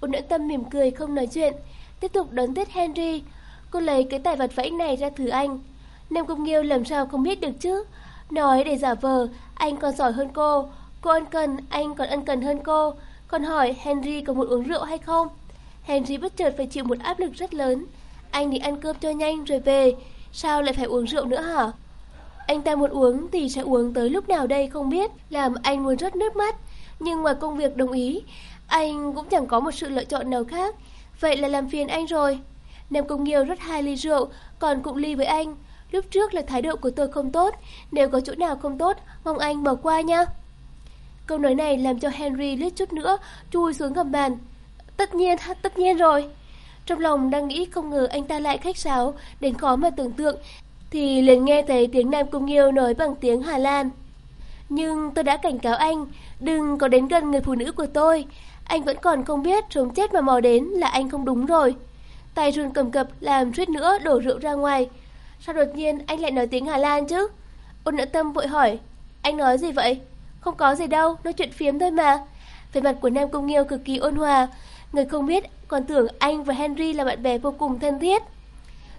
S1: Ôn nữ tâm mỉm cười không nói chuyện, tiếp tục đón Tết Henry. Cô lấy cái tài vật vẫy này ra thử anh. Nam Công Nghiêu làm sao không biết được chứ? Nói để giả vờ, anh còn giỏi hơn cô. Cô ân cần, anh còn ân cần hơn cô. Còn hỏi Henry có muốn uống rượu hay không? Henry bất chợt phải chịu một áp lực rất lớn. Anh đi ăn cơm cho nhanh rồi về. Sao lại phải uống rượu nữa hả? Anh ta muốn uống thì sẽ uống tới lúc nào đây không biết, làm anh muốn rớt nước mắt. Nhưng ngoài công việc đồng ý, anh cũng chẳng có một sự lựa chọn nào khác. Vậy là làm phiền anh rồi. Nam Công Nghiêu rất hai ly rượu, còn cũng ly với anh. Lúc trước là thái độ của tôi không tốt, nếu có chỗ nào không tốt, mong anh bỏ qua nha. Câu nói này làm cho Henry lướt chút nữa, chui xuống gầm bàn. Tất nhiên, tất nhiên rồi. Trong lòng đang nghĩ không ngờ anh ta lại khách sáo, đến khó mà tưởng tượng, thì liền nghe thấy tiếng Nam Cung Nghiêu nói bằng tiếng Hà Lan. Nhưng tôi đã cảnh cáo anh, đừng có đến gần người phụ nữ của tôi. Anh vẫn còn không biết sống chết mà mò đến là anh không đúng rồi. Tay run cầm cập làm suýt nữa đổ rượu ra ngoài. Sao đột nhiên anh lại nói tiếng Hà Lan chứ? Ôn nợ tâm vội hỏi, anh nói gì vậy? Không có gì đâu, nói chuyện phiếm thôi mà. Về mặt của Nam Công Nghiêu cực kỳ ôn hòa, người không biết còn tưởng anh và Henry là bạn bè vô cùng thân thiết.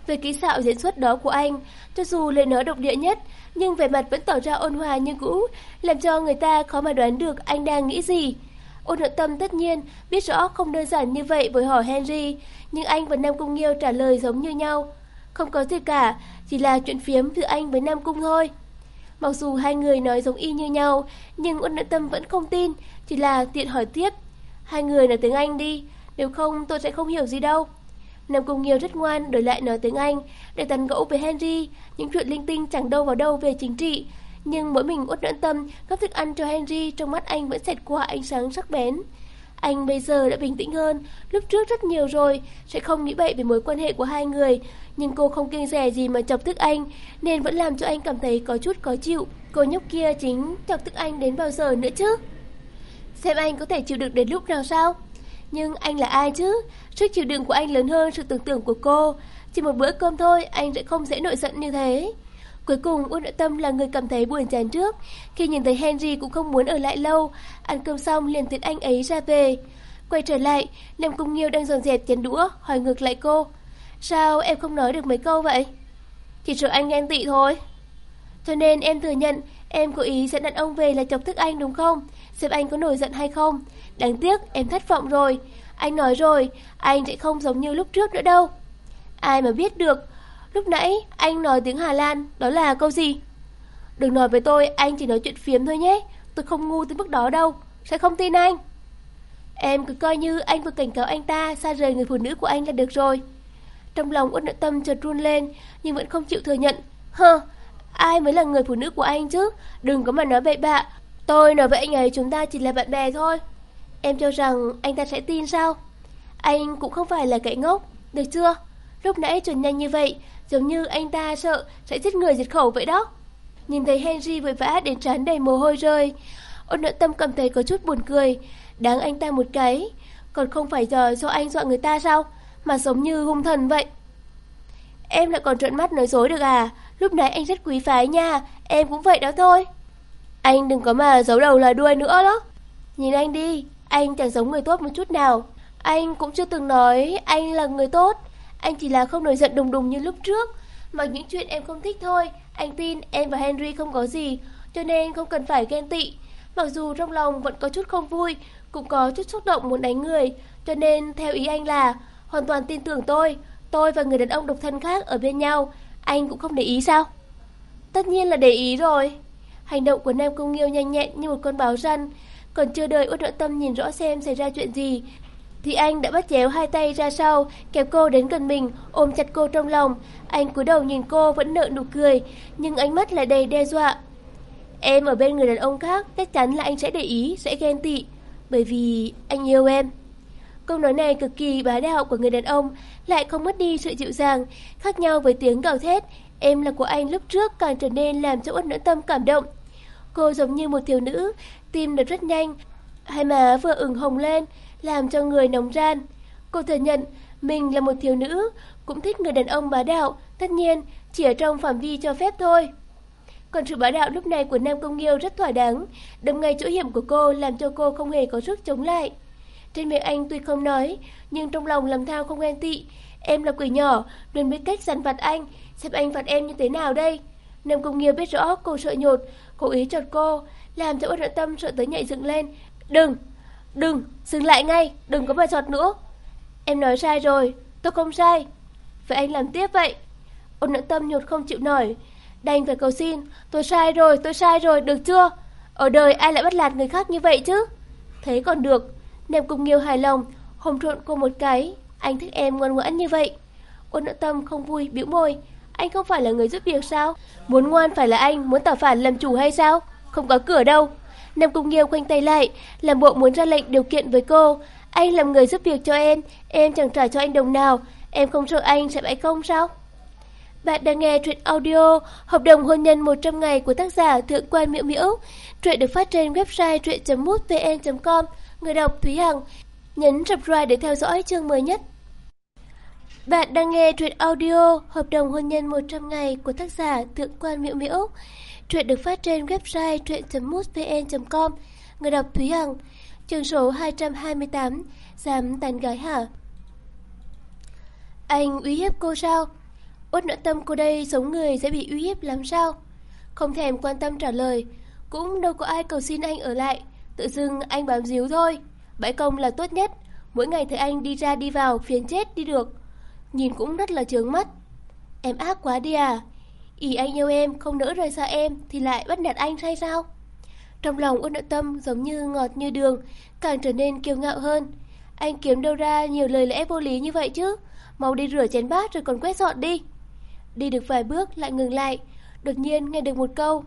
S1: Về kỹ xạo diễn xuất đó của anh, cho dù lời nói độc địa nhất, nhưng vẻ mặt vẫn tỏ ra ôn hòa như cũ, làm cho người ta khó mà đoán được anh đang nghĩ gì. Ôn nội tâm tất nhiên biết rõ không đơn giản như vậy với hỏi Henry, nhưng anh và Nam Cung Nghiêu trả lời giống như nhau. Không có gì cả, chỉ là chuyện phiếm giữa anh với Nam Cung thôi. Mặc dù hai người nói giống y như nhau, nhưng Uất nội tâm vẫn không tin, chỉ là tiện hỏi tiếp. Hai người nói tiếng Anh đi, nếu không tôi sẽ không hiểu gì đâu. Nam Cung Nghiêu rất ngoan, đổi lại nói tiếng Anh, để tán gẫu với Henry, những chuyện linh tinh chẳng đâu vào đâu về chính trị. Nhưng mỗi mình uất nhẫn tâm, gấp thức ăn cho Henry, trong mắt anh vẫn xẹt qua ánh sáng sắc bén. Anh bây giờ đã bình tĩnh hơn, lúc trước rất nhiều rồi, sẽ không nghĩ bậy về mối quan hệ của hai người. Nhưng cô không kiêng rẻ gì mà chọc tức anh, nên vẫn làm cho anh cảm thấy có chút khó chịu. Cô nhóc kia chính chọc tức anh đến bao giờ nữa chứ? Xem anh có thể chịu được đến lúc nào sao? Nhưng anh là ai chứ? Sức chịu đựng của anh lớn hơn sự tưởng tượng của cô. Chỉ một bữa cơm thôi, anh sẽ không dễ nổi giận như thế. Cuối cùng, Uông Nội Tâm là người cảm thấy buồn chán trước. Khi nhìn thấy Henry cũng không muốn ở lại lâu, ăn cơm xong liền tiễn anh ấy ra về. Quay trở lại, Nam Cung Nghiêu đang dọn dẹp chén đũa, hỏi ngược lại cô. Sao em không nói được mấy câu vậy? Chỉ sợ anh ghen tị thôi. Cho nên em thừa nhận em cố ý dẫn đàn ông về là chọc tức anh đúng không? Xem anh có nổi giận hay không? Đáng tiếc em thất vọng rồi. Anh nói rồi, anh sẽ không giống như lúc trước nữa đâu. Ai mà biết được, lúc nãy anh nói tiếng Hà Lan, đó là câu gì? Đừng nói với tôi, anh chỉ nói chuyện phiếm thôi nhé. Tôi không ngu tới mức đó đâu, sẽ không tin anh. Em cứ coi như anh vừa cảnh cáo anh ta xa rời người phụ nữ của anh là được rồi. Trong lòng Uất Nội Tâm chợt run lên, nhưng vẫn không chịu thừa nhận. Hơ, ai mới là người phụ nữ của anh chứ? Đừng có mà nói bậy bạ. Tôi nói với anh ấy chúng ta chỉ là bạn bè thôi. Em cho rằng anh ta sẽ tin sao? Anh cũng không phải là kẻ ngốc, được chưa? Lúc nãy chuẩn nhanh như vậy, giống như anh ta sợ sẽ giết người diệt khẩu vậy đó. Nhìn thấy Henry vội vã đến trán đầy mồ hôi rơi. Ôn nội tâm cảm thấy có chút buồn cười. Đáng anh ta một cái. Còn không phải giờ do anh dọa người ta sao? Mà giống như hung thần vậy. Em lại còn trợn mắt nói dối được à? Lúc nãy anh rất quý phái nha. Em cũng vậy đó thôi. Anh đừng có mà giấu đầu là đuôi nữa đó. Nhìn anh đi. Anh chẳng giống người tốt một chút nào. Anh cũng chưa từng nói anh là người tốt. Anh chỉ là không nổi giận đùng đùng như lúc trước. Mà những chuyện em không thích thôi. Anh tin em và Henry không có gì. Cho nên không cần phải ghen tị. Mặc dù trong lòng vẫn có chút không vui, cũng có chút xúc động muốn đánh người, cho nên theo ý anh là hoàn toàn tin tưởng tôi, tôi và người đàn ông độc thân khác ở bên nhau, anh cũng không để ý sao? Tất nhiên là để ý rồi. Hành động của Nam Công Nghiêu nhanh nhẹn như một con báo răn, còn chưa đợi Uất Nội Tâm nhìn rõ xem xảy ra chuyện gì, thì anh đã bắt chéo hai tay ra sau, kéo cô đến gần mình, ôm chặt cô trong lòng. Anh cúi đầu nhìn cô vẫn nợ nụ cười, nhưng ánh mắt lại đầy đe dọa. Em ở bên người đàn ông khác chắc chắn là anh sẽ để ý, sẽ ghen tị, bởi vì anh yêu em. Câu nói này cực kỳ bá đạo của người đàn ông, lại không mất đi sự dịu dàng, khác nhau với tiếng gào thét. Em là của anh lúc trước càng trở nên làm cho Uất Nữ Tâm cảm động. Cô giống như một thiếu nữ, tim đập rất nhanh, hai má vừa ửng hồng lên, làm cho người nóng ran. Cô thừa nhận mình là một thiếu nữ, cũng thích người đàn ông bá đạo, tất nhiên chỉ ở trong phạm vi cho phép thôi. Còn sự bá đạo lúc này của Nam Công Nghiêu rất thỏa đáng, đâm ngay chỗ hiểm của cô làm cho cô không hề có sức chống lại. Trên miệng anh tuy không nói, nhưng trong lòng làm thao không ghen tị. Em là quỷ nhỏ, luôn biết cách dằn vặt anh, xem anh phạt em như thế nào đây. Nam Công Nghiêu biết rõ cô sợ nhột, cố ý chọt cô, làm cho Út Nội Tâm sợ tới nhảy dựng lên. Đừng, đừng, dừng lại ngay, đừng có mà chọt nữa. Em nói sai rồi, tôi không sai. Vậy anh làm tiếp vậy. Ôn Nội Tâm nhột không chịu nổi, Đành phải cầu xin, tôi sai rồi, tôi sai rồi, được chưa? Ở đời ai lại bắt lạt người khác như vậy chứ? Thế còn được, nèm cùng nhiều hài lòng, hồng trộn cô một cái, anh thích em ngoan ngoãn như vậy. Ôn nợ tâm không vui, bĩu môi, anh không phải là người giúp việc sao? Muốn ngoan phải là anh, muốn tỏ phản làm chủ hay sao? Không có cửa đâu. Nam Cung Nghiêu khoanh tay lại, làm bộ muốn ra lệnh điều kiện với cô. Anh làm người giúp việc cho em, em chẳng trả cho anh đồng nào. Em không sợ anh sẽ bãi công sao? Bạn đang nghe truyện audio Hợp đồng hôn nhân 100 ngày của tác giả Thượng quan Miễu Miễu. Truyện được phát trên website truyện.mútvn.com. Người đọc Thúy Hằng. Nhấn subscribe để theo dõi chương mới nhất. Bạn đang nghe truyện audio Hợp đồng hôn nhân 100 ngày của tác giả Thượng quan Miễu Miễu. Truyện được phát trên website truyện.mútvn.com. Người đọc Thúy Hằng. Chương số 228. Dám tán gái hả? Anh uy hiếp cô sao? Uất nội tâm cô đây giống người sẽ bị uy hiếp làm sao? Không thèm quan tâm trả lời, cũng đâu có ai cầu xin anh ở lại, tự dưng anh bám díu thôi. Bãi công là tốt nhất, mỗi ngày thấy anh đi ra đi vào phiền chết đi được. Nhìn cũng rất là chướng mắt. Em ác quá đi à? Ý anh yêu em, không nỡ rời xa em thì lại bắt nạt anh hay sao? Trong lòng Uất nội tâm giống như ngọt như đường, càng trở nên kiêu ngạo hơn. Anh kiếm đâu ra nhiều lời lẽ vô lý như vậy chứ? Mau đi rửa chén bát rồi còn quét dọn đi. Đi được vài bước lại ngừng lại Đột nhiên nghe được một câu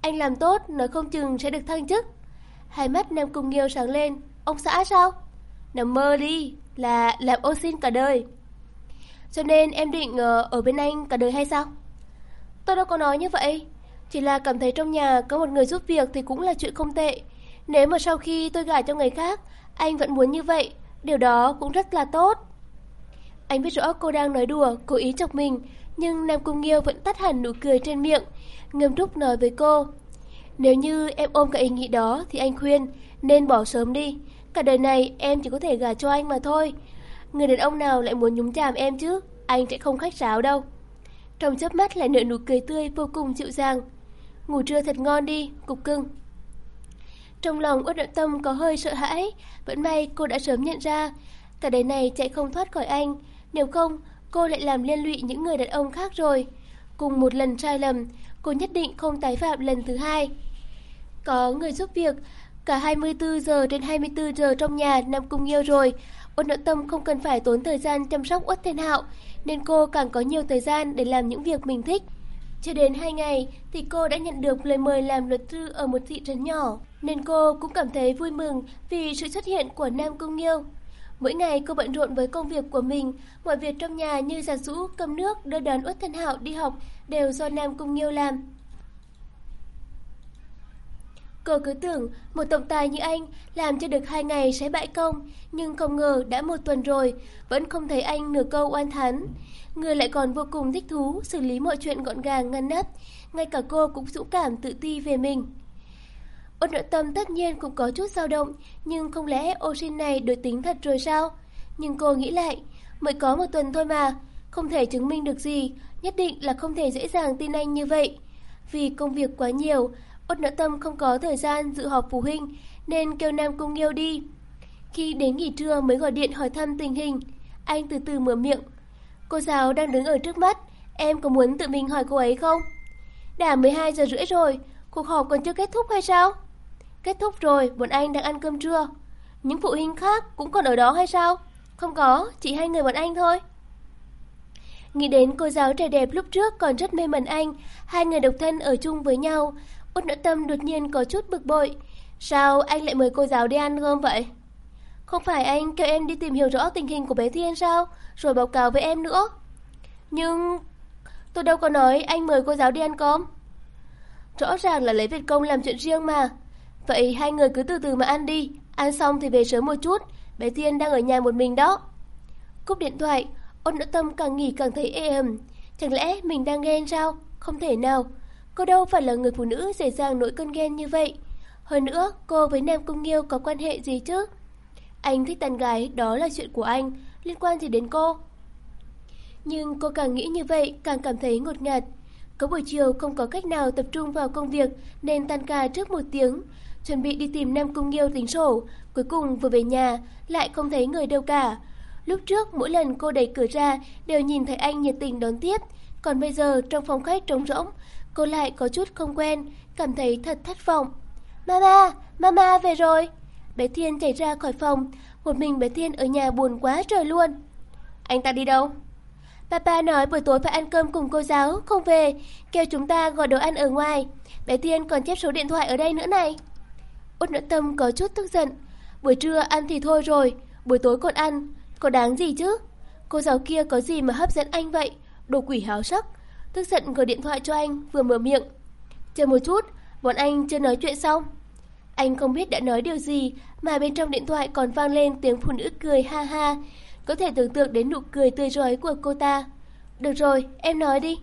S1: Anh làm tốt nói không chừng sẽ được thăng chức Hai mắt Nam Cung Nghiêu sáng lên Ông xã sao Nằm mơ đi Là làm ô xin cả đời cho nên em định ờ, ở bên anh cả đời hay sao Tôi đâu có nói như vậy Chỉ là cảm thấy trong nhà có một người giúp việc Thì cũng là chuyện không tệ Nếu mà sau khi tôi gả cho người khác Anh vẫn muốn như vậy Điều đó cũng rất là tốt Anh biết rõ cô đang nói đùa Cố ý chọc mình nhưng Nam Cung Nghiêu vẫn tắt hẳn nụ cười trên miệng, nghiêm túc nói với cô. Nếu như em ôm cái ý nghĩ đó thì anh khuyên nên bỏ sớm đi. Cả đời này em chỉ có thể gả cho anh mà thôi. Người đàn ông nào lại muốn nhúng chàm em chứ, anh sẽ không khách sáo đâu. trong chớp mắt lại nở nụ cười tươi vô cùng dịu dàng. Ngủ trưa thật ngon đi, cục cưng. Trong lòng Uất Nội Tâm có hơi sợ hãi, vẫn may cô đã sớm nhận ra, cả đời này chạy không thoát khỏi anh, nếu không cô lại làm liên lụy những người đàn ông khác rồi. Cùng một lần sai lầm, cô nhất định không tái phạm lần thứ hai. Có người giúp việc, cả 24 giờ đến 24 giờ trong nhà nằm cùng yêu rồi, Uất Nội Tâm không cần phải tốn thời gian chăm sóc Uất Thiên Hạo, nên cô càng có nhiều thời gian để làm những việc mình thích. Chưa đến 2 ngày thì cô đã nhận được lời mời làm luật sư ở một thị trấn nhỏ, nên cô cũng cảm thấy vui mừng vì sự xuất hiện của Nam Cung Nghiêu. Mỗi ngày cô bận rộn với công việc của mình, mọi việc trong nhà như giặt rũ, cầm nước, đưa đón Uất Thiên Hạo đi học đều do Nam Cung Nghiêu làm. Cô cứ tưởng một tổng tài như anh làm cho được hai ngày sẽ bãi công, nhưng không ngờ đã một tuần rồi, vẫn không thấy anh nửa câu oan thán. Người lại còn vô cùng thích thú, xử lý mọi chuyện gọn gàng ngăn nắp, ngay cả cô cũng dũng cảm tự ti về mình. Ôn nội tâm tất nhiên cũng có chút dao động, nhưng không lẽ Osin này đổi tính thật rồi sao? Nhưng cô nghĩ lại, mới có một tuần thôi mà, không thể chứng minh được gì, nhất định là không thể dễ dàng tin anh như vậy. Vì công việc quá nhiều, Út nỡ tâm không có thời gian dự họp phụ huynh nên kêu Nam Cung Nghiêu đi. Khi đến nghỉ trưa mới gọi điện hỏi thăm tình hình, anh từ từ mở miệng. Cô giáo đang đứng ở trước mắt, em có muốn tự mình hỏi cô ấy không? Đã 12 giờ rưỡi rồi, cuộc họp còn chưa kết thúc hay sao? Kết thúc rồi, bọn anh đang ăn cơm trưa. Những phụ huynh khác cũng còn ở đó hay sao? Không có, chỉ hai người bọn anh thôi. Nghĩ đến cô giáo trẻ đẹp lúc trước còn rất mê mẩn anh, hai người độc thân ở chung với nhau, Út nỡ tâm đột nhiên có chút bực bội. Sao anh lại mời cô giáo đi ăn cơm vậy? Không phải anh kêu em đi tìm hiểu rõ tình hình của bé Thiên sao? Rồi báo cáo với em nữa. Nhưng... Tôi đâu có nói anh mời cô giáo đi ăn cơm. Rõ ràng là lấy việc công làm chuyện riêng mà. Vậy hai người cứ từ từ mà ăn đi. Ăn xong thì về sớm một chút. Bé Thiên đang ở nhà một mình đó. Cúp điện thoại, ôn nữ tâm càng nghỉ càng thấy ê ẩm. Chẳng lẽ mình đang ghen sao? Không thể nào. Cô đâu phải là người phụ nữ dễ dàng nổi cơn ghen như vậy. Hơn nữa, cô với Nam Cung Nghiêu có quan hệ gì chứ? Anh thích tàn gái, đó là chuyện của anh, liên quan gì đến cô? Nhưng cô càng nghĩ như vậy, càng cảm thấy ngột ngạt. Có buổi chiều không có cách nào tập trung vào công việc nên tan ca trước một tiếng. Chuẩn bị đi tìm Nam Cung Nghiêu tính sổ, cuối cùng vừa về nhà, lại không thấy người đâu cả. Lúc trước mỗi lần cô đẩy cửa ra đều nhìn thấy anh nhiệt tình đón tiếp, còn bây giờ trong phòng khách trống rỗng, Cô lại có chút không quen, cảm thấy thật thất vọng. Mama, mama về rồi. Bé Thiên chạy ra khỏi phòng, một mình bé Thiên ở nhà buồn quá trời luôn. Anh ta đi đâu? Papa nói buổi tối phải ăn cơm cùng cô giáo, không về, kêu chúng ta gọi đồ ăn ở ngoài. Bé Thiên còn chép số điện thoại ở đây nữa này. Út nỗi tâm có chút tức giận. Buổi trưa ăn thì thôi rồi, buổi tối còn ăn, có đáng gì chứ? Cô giáo kia có gì mà hấp dẫn anh vậy? Đồ quỷ háo sắc. Tức giận gọi điện thoại cho anh, vừa mở miệng. Chờ một chút, bọn anh chưa nói chuyện xong. Anh không biết đã nói điều gì mà bên trong điện thoại còn vang lên tiếng phụ nữ cười ha ha. Có thể tưởng tượng đến nụ cười tươi rói của cô ta. Được rồi, em nói đi.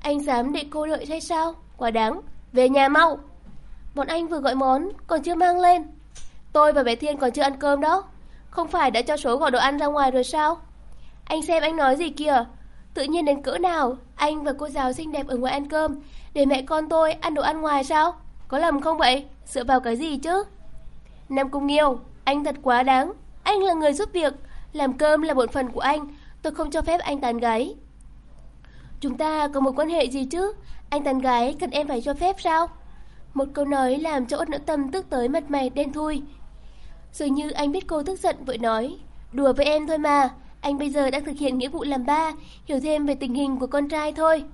S1: Anh dám để cô đợi hay sao? Quá đáng. Về nhà mau. Bọn anh vừa gọi món, còn chưa mang lên. Tôi và bé Thiên còn chưa ăn cơm đó. Không phải đã cho số gọi đồ ăn ra ngoài rồi sao? Anh xem anh nói gì kìa. Tự nhiên đến cỡ nào, anh và cô giáo xinh đẹp ở ngoài ăn cơm, để mẹ con tôi ăn đồ ăn ngoài sao? Có lầm không vậy? Dựa vào cái gì chứ? Nam Cung Nghiêu, anh thật quá đáng. Anh là người giúp việc, làm cơm là bổn phận của anh, tôi không cho phép anh tán gái. Chúng ta có một quan hệ gì chứ? Anh tán gái cần em phải cho phép sao? Một câu nói làm cho ốt nữ tâm tức tới mặt mày đen thui. Dường như anh biết cô tức giận vội nói, đùa với em thôi mà, anh bây giờ đang thực hiện nghĩa vụ làm ba, hiểu thêm về tình hình của con trai thôi.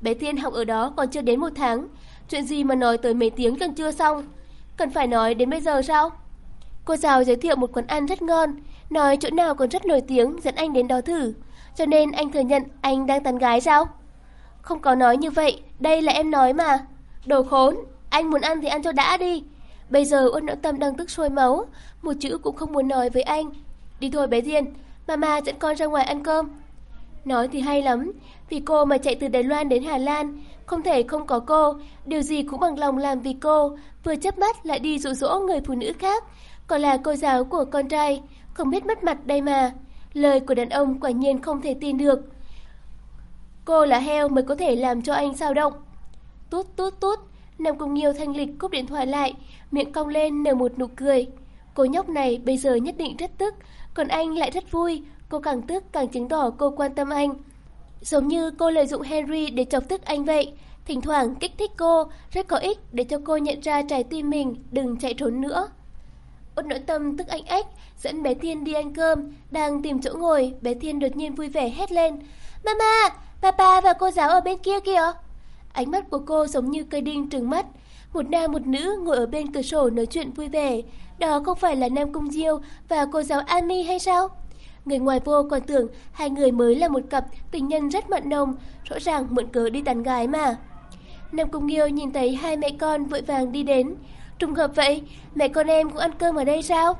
S1: Bé Thiên học ở đó còn chưa đến một tháng, chuyện gì mà nói tới mấy tiếng còn chưa xong. Cần phải nói đến bây giờ sao? Cô giáo giới thiệu một quán ăn rất ngon, nói chỗ nào còn rất nổi tiếng dẫn anh đến đó thử. Cho nên anh thừa nhận anh đang tán gái sao? Không có nói như vậy, đây là em nói mà. Đồ khốn, anh muốn ăn thì ăn cho đã đi. Bây giờ ôn nỗi Tâm đang tức sôi máu, một chữ cũng không muốn nói với anh. Đi thôi bé Thiên, Mama dẫn con ra ngoài ăn cơm. Nói thì hay lắm, vì cô mà chạy từ Đài Loan đến Hà Lan, không thể không có cô, điều gì cũng bằng lòng làm vì cô, vừa chớp mắt lại đi dụ dỗ người phụ nữ khác, còn là cô giáo của con trai, không biết mất mặt đây mà. Lời của đàn ông quả nhiên không thể tin được. Cô là heo mới có thể làm cho anh sao động. Tút tút tút, Nam Cung Nghiêu thanh lịch cúp điện thoại lại, miệng cong lên nở một nụ cười. Cô nhóc này bây giờ nhất định rất tức, còn anh lại rất vui, cô càng tức càng chứng tỏ cô quan tâm anh. Giống như cô lợi dụng Henry để chọc tức anh vậy, thỉnh thoảng kích thích cô, rất có ích để cho cô nhận ra trái tim mình, đừng chạy trốn nữa. Út nội tâm tức anh ếch, dẫn bé Thiên đi ăn cơm, đang tìm chỗ ngồi, bé Thiên đột nhiên vui vẻ hét lên. Mama, papa và cô giáo ở bên kia kìa. Ánh mắt của cô giống như cây đinh trừng mắt. Một nam một nữ ngồi ở bên cửa sổ nói chuyện vui vẻ. Đó không phải là Nam Cung Diêu và cô giáo Ami hay sao? Người ngoài vô còn tưởng hai người mới là một cặp tình nhân rất mặn nồng, rõ ràng mượn cớ đi tán gái mà. Nam Cung Nghiêu nhìn thấy hai mẹ con vội vàng đi đến. Trùng hợp vậy, mẹ con em cũng ăn cơm ở đây sao?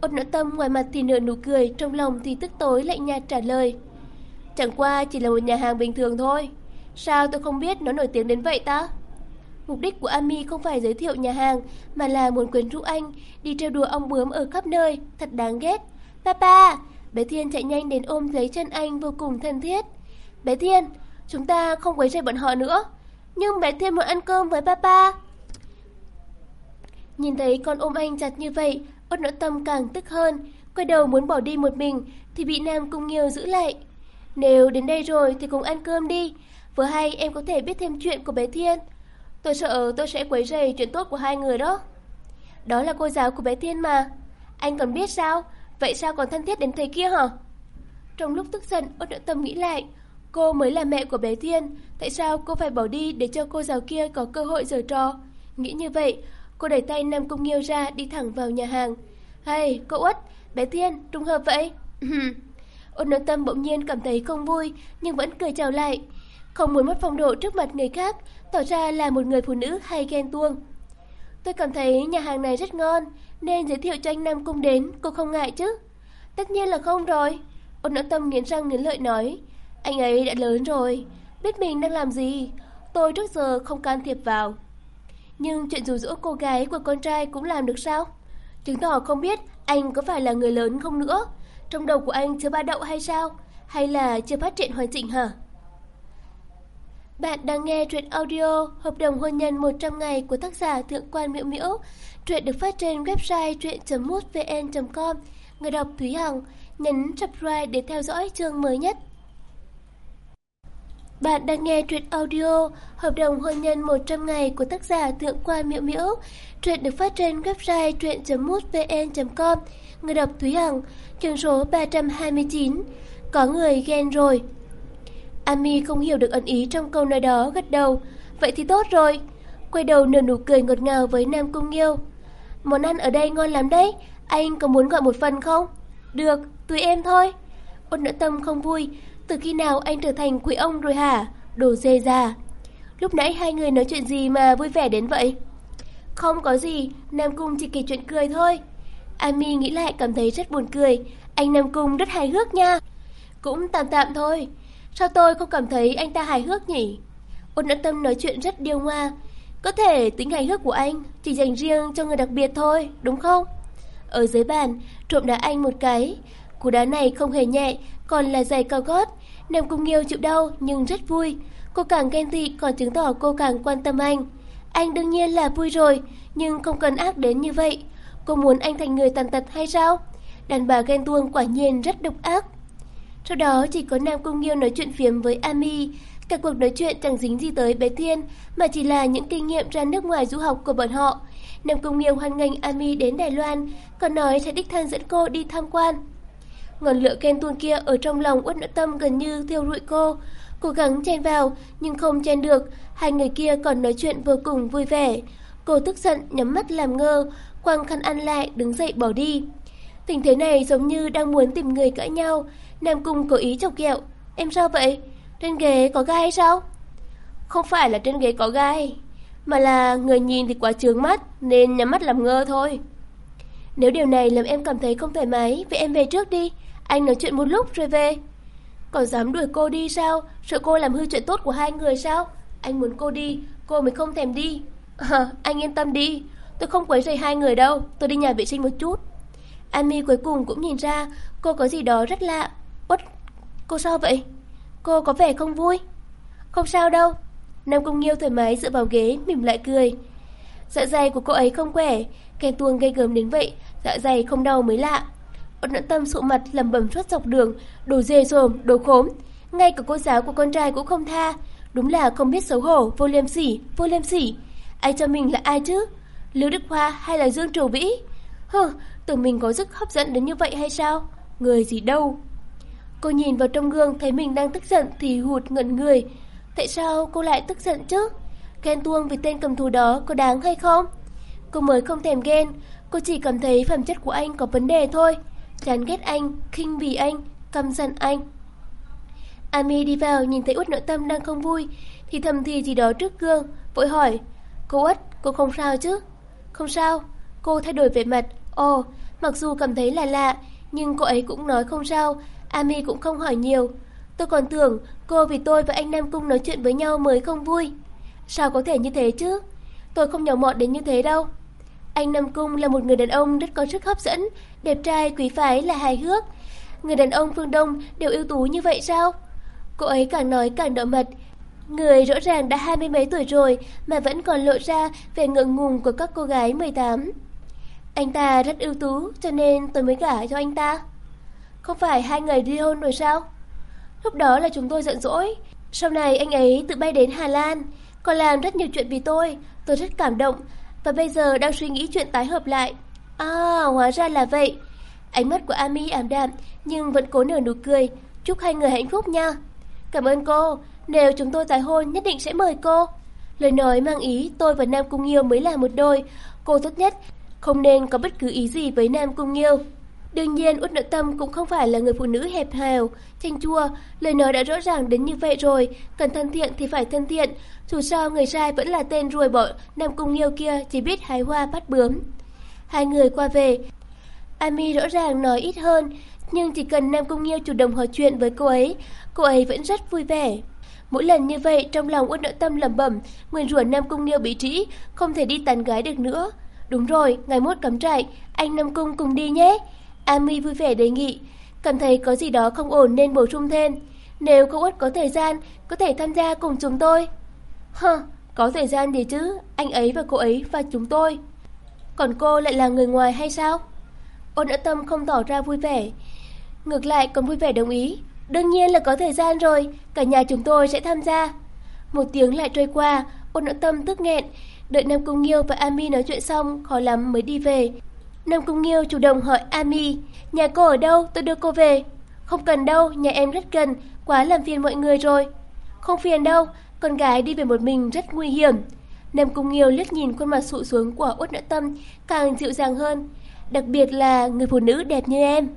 S1: Ốt nỗi tâm ngoài mặt thì nở nụ cười, trong lòng thì tức tối lạnh nhạt trả lời. Chẳng qua chỉ là một nhà hàng bình thường thôi. Sao tôi không biết nó nổi tiếng đến vậy ta? Mục đích của Ami không phải giới thiệu nhà hàng, mà là muốn quyến rũ anh, đi trêu đùa ong bướm ở khắp nơi, thật đáng ghét. Papa! Bé Thiên chạy nhanh đến ôm lấy chân anh vô cùng thân thiết. Bé Thiên, chúng ta không quấy rầy bọn họ nữa. Nhưng bé Thiên muốn ăn cơm với papa. Nhìn thấy con ôm anh chặt như vậy, ốt nỗi tâm càng tức hơn. Quay đầu muốn bỏ đi một mình, thì bị Nam Cung Nghiêu giữ lại. Nếu đến đây rồi thì cùng ăn cơm đi. Vừa hay em có thể biết thêm chuyện của bé Thiên. Tôi sợ tôi sẽ quấy rầy chuyện tốt của hai người đó. Đó là cô giáo của bé Thiên mà. Anh còn biết sao? Vậy sao còn thân thiết đến thế kia hả? Trong lúc tức giận, ôn tâm nghĩ lại. Cô mới là mẹ của bé Thiên. Tại sao cô phải bỏ đi để cho cô giáo kia có cơ hội giở trò? Nghĩ như vậy, cô đẩy tay Nam Cung Nghiêu ra đi thẳng vào nhà hàng. Hay, cô Út, bé Thiên, trùng hợp vậy. Ôn nội tâm bỗng nhiên cảm thấy không vui, nhưng vẫn cười chào lại. Không muốn mất phong độ trước mặt người khác, tỏ ra là một người phụ nữ hay ghen tuông. Tôi cảm thấy nhà hàng này rất ngon, nên giới thiệu cho anh Nam Cung đến, cô không ngại chứ? Tất nhiên là không rồi. Ôn nỗi tâm nghiến răng nghiến lợi nói. Anh ấy đã lớn rồi, biết mình đang làm gì. Tôi trước giờ không can thiệp vào. Nhưng chuyện rủ rỗ cô gái của con trai cũng làm được sao? Chứng tỏ không biết anh có phải là người lớn không nữa. Trong đầu của anh chưa ba đậu hay sao? Hay là chưa phát triển hoàn chỉnh hả? Bạn đang nghe truyện audio Hợp đồng hôn nhân 100 ngày của tác giả Thượng quan Miễu Miễu. Truyện được phát trên website truyện.mútvn.com. Người đọc Thúy Hằng nhấn subscribe để theo dõi chương mới nhất. Bạn đang nghe truyện audio Hợp đồng hôn nhân 100 ngày của tác giả Thượng quan Miễu Miễu. Truyện được phát trên website truyện.mútvn.com. Người đọc Thúy Hằng, chương số 329. Có người ghen rồi. Ami không hiểu được ẩn ý trong câu nói đó, gật đầu. Vậy thì tốt rồi. Quay đầu nở nụ cười ngọt ngào với Nam Cung Nghiêu. Món ăn ở đây ngon lắm đấy, anh có muốn gọi một phần không? Được, tùy em thôi. Ôn nỡ tâm không vui, từ khi nào anh trở thành quỷ ông rồi hả? Đồ dê già. Lúc nãy hai người nói chuyện gì mà vui vẻ đến vậy? Không có gì, Nam Cung chỉ kể chuyện cười thôi. Ami nghĩ lại cảm thấy rất buồn cười. Anh Nam Cung rất hài hước nha. Cũng tạm tạm thôi. Sao tôi không cảm thấy anh ta hài hước nhỉ? Ôn nhẫn tâm nói chuyện rất điêu ngoa. Có thể tính hài hước của anh chỉ dành riêng cho người đặc biệt thôi, đúng không? Ở dưới bàn, trộm đá anh một cái. Cú đá này không hề nhẹ, còn là giày cao gót. Nam Cung Nghiêu chịu đau nhưng rất vui. Cô càng ghen tị còn chứng tỏ cô càng quan tâm anh. Anh đương nhiên là vui rồi, nhưng không cần ác đến như vậy. Cô muốn anh thành người tàn tật hay sao? Đàn bà ghen tuông quả nhiên rất độc ác. Sau đó chỉ có Nam Cung Nghiêu nói chuyện phiếm với Ami. Cả cuộc nói chuyện chẳng dính gì tới bé Thiên, mà chỉ là những kinh nghiệm ra nước ngoài du học của bọn họ. Nam Cung Nghiêu hoan nghênh Ami đến Đài Loan, còn nói sẽ đích thân dẫn cô đi tham quan. Ngọn lửa khen tuôn kia ở trong lòng uất nợ tâm gần như thiêu rụi cô. Cố gắng chen vào, nhưng không chen được. Hai người kia còn nói chuyện vô cùng vui vẻ. Cô tức giận, nhắm mắt làm ngơ, quăng khăn ăn lại, đứng dậy bỏ đi. Tình thế này giống như đang muốn tìm người cãi nhau. Nam Cung cố ý chọc kẹo. Em sao vậy? Trên ghế có gai hay sao? Không phải là trên ghế có gai, mà là người nhìn thì quá trướng mắt nên nhắm mắt làm ngơ thôi. Nếu điều này làm em cảm thấy không thoải mái, vậy em về trước đi. Anh nói chuyện một lúc rồi về. Còn dám đuổi cô đi sao? Sợ cô làm hư chuyện tốt của hai người sao? Anh muốn cô đi, cô mới không thèm đi. À, anh yên tâm đi, tôi không quấy rầy hai người đâu, tôi đi nhà vệ sinh một chút. Ami cuối cùng cũng nhìn ra cô có gì đó rất lạ. Út, cô sao vậy? Cô có vẻ không vui. Không sao đâu. Nam Công Nghiêu thoải mái dựa vào ghế, mỉm lại cười. Dạ dày của cô ấy không khỏe, kèn tuông gây gớm đến vậy, dạ dày không đau mới lạ. Út nẫn tâm sụ mặt lầm bầm suốt dọc đường, đồ dê dồm, đồ khốm. Ngay cả cô giáo của con trai cũng không tha. Đúng là không biết xấu hổ, vô liêm sỉ, vô liêm sỉ. Ai cho mình là ai chứ? Lưu Đức Hoa hay là Dương Trầu Vĩ? Hừ, tưởng mình có sức hấp dẫn đến như vậy hay sao? Người gì đâu. Cô nhìn vào trong gương thấy mình đang tức giận thì hụt ngẩn người. Tại sao cô lại tức giận chứ? Ghen tuông vì tên cầm thú đó có đáng hay không? Cô mới không thèm ghen, cô chỉ cảm thấy phẩm chất của anh có vấn đề thôi. Chán ghét anh, khinh bỉ anh, căm giận anh. Ami đi vào nhìn thấy út nội tâm đang không vui, thì thầm thì gì đó trước gương, vội hỏi. Cô út, cô không sao chứ? Không sao. Cô thay đổi vẻ mặt. Ồ, mặc dù cảm thấy là lạ, nhưng cô ấy cũng nói không sao. Ami cũng không hỏi nhiều. Tôi còn tưởng cô vì tôi và anh Nam Cung nói chuyện với nhau mới không vui. Sao có thể như thế chứ? Tôi không nhỏ mọn đến như thế đâu. Anh Nam Cung là một người đàn ông rất có sức hấp dẫn, đẹp trai, quý phái là hài hước. Người đàn ông phương Đông đều ưu tú như vậy sao? Cô ấy càng nói càng đỏ mật. Người rõ ràng đã hai mươi mấy tuổi rồi mà vẫn còn lộ ra vẻ ngượng ngùng của các cô gái 18. Anh ta rất ưu tú cho nên tôi mới gả cho anh ta. Không phải hai người đi hôn rồi sao? Lúc đó là chúng tôi giận dỗi. Sau này anh ấy tự bay đến Hà Lan, còn làm rất nhiều chuyện vì tôi. Tôi rất cảm động và bây giờ đang suy nghĩ chuyện tái hợp lại. À, hóa ra là vậy. Ánh mắt của Ami ảm đạm nhưng vẫn cố nở nụ cười. Chúc hai người hạnh phúc nha. Cảm ơn cô, nếu chúng tôi tái hôn nhất định sẽ mời cô. Lời nói mang ý tôi và Nam Cung Nghiêu mới là một đôi. Cô tốt nhất không nên có bất cứ ý gì với Nam Cung Nghiêu. Đương nhiên Út Nội Tâm cũng không phải là người phụ nữ hẹp hào, chanh chua, lời nói đã rõ ràng đến như vậy rồi, cần thân thiện thì phải thân thiện, dù sao người trai vẫn là tên ruồi bỏ Nam Cung Nghiêu kia chỉ biết hái hoa bắt bướm. Hai người qua về, Ami rõ ràng nói ít hơn, nhưng chỉ cần Nam Cung Nghiêu chủ động hỏi chuyện với cô ấy, cô ấy vẫn rất vui vẻ. Mỗi lần như vậy trong lòng Út Nội Tâm lẩm bẩm, nguyên rủa Nam Cung Nghiêu bị trĩ, không thể đi tán gái được nữa. Đúng rồi, ngày mốt cắm trại, anh Nam Cung cùng đi nhé. Ami vui vẻ đề nghị, cảm thấy có gì đó không ổn nên bổ sung thêm. Nếu cô Út có thời gian, có thể tham gia cùng chúng tôi. Hơ, có thời gian gì chứ, anh ấy và cô ấy và chúng tôi. Còn cô lại là người ngoài hay sao? Ôn đã tâm không tỏ ra vui vẻ. Ngược lại còn vui vẻ đồng ý. Đương nhiên là có thời gian rồi, cả nhà chúng tôi sẽ tham gia. Một tiếng lại trôi qua, ôn đã tâm tức nghẹn. Đợi Nam Cung Nghiêu và Ami nói chuyện xong, khó lắm mới đi về. Nam Cung Nghiêu chủ động hỏi Ami, nhà cô ở đâu, tôi đưa cô về. Không cần đâu, nhà em rất gần, quá làm phiền mọi người rồi. Không phiền đâu, con gái đi về một mình rất nguy hiểm. Nam Cung Nghiêu liếc nhìn khuôn mặt sụ xuống của Út Nợ Tâm càng dịu dàng hơn, đặc biệt là người phụ nữ đẹp như em.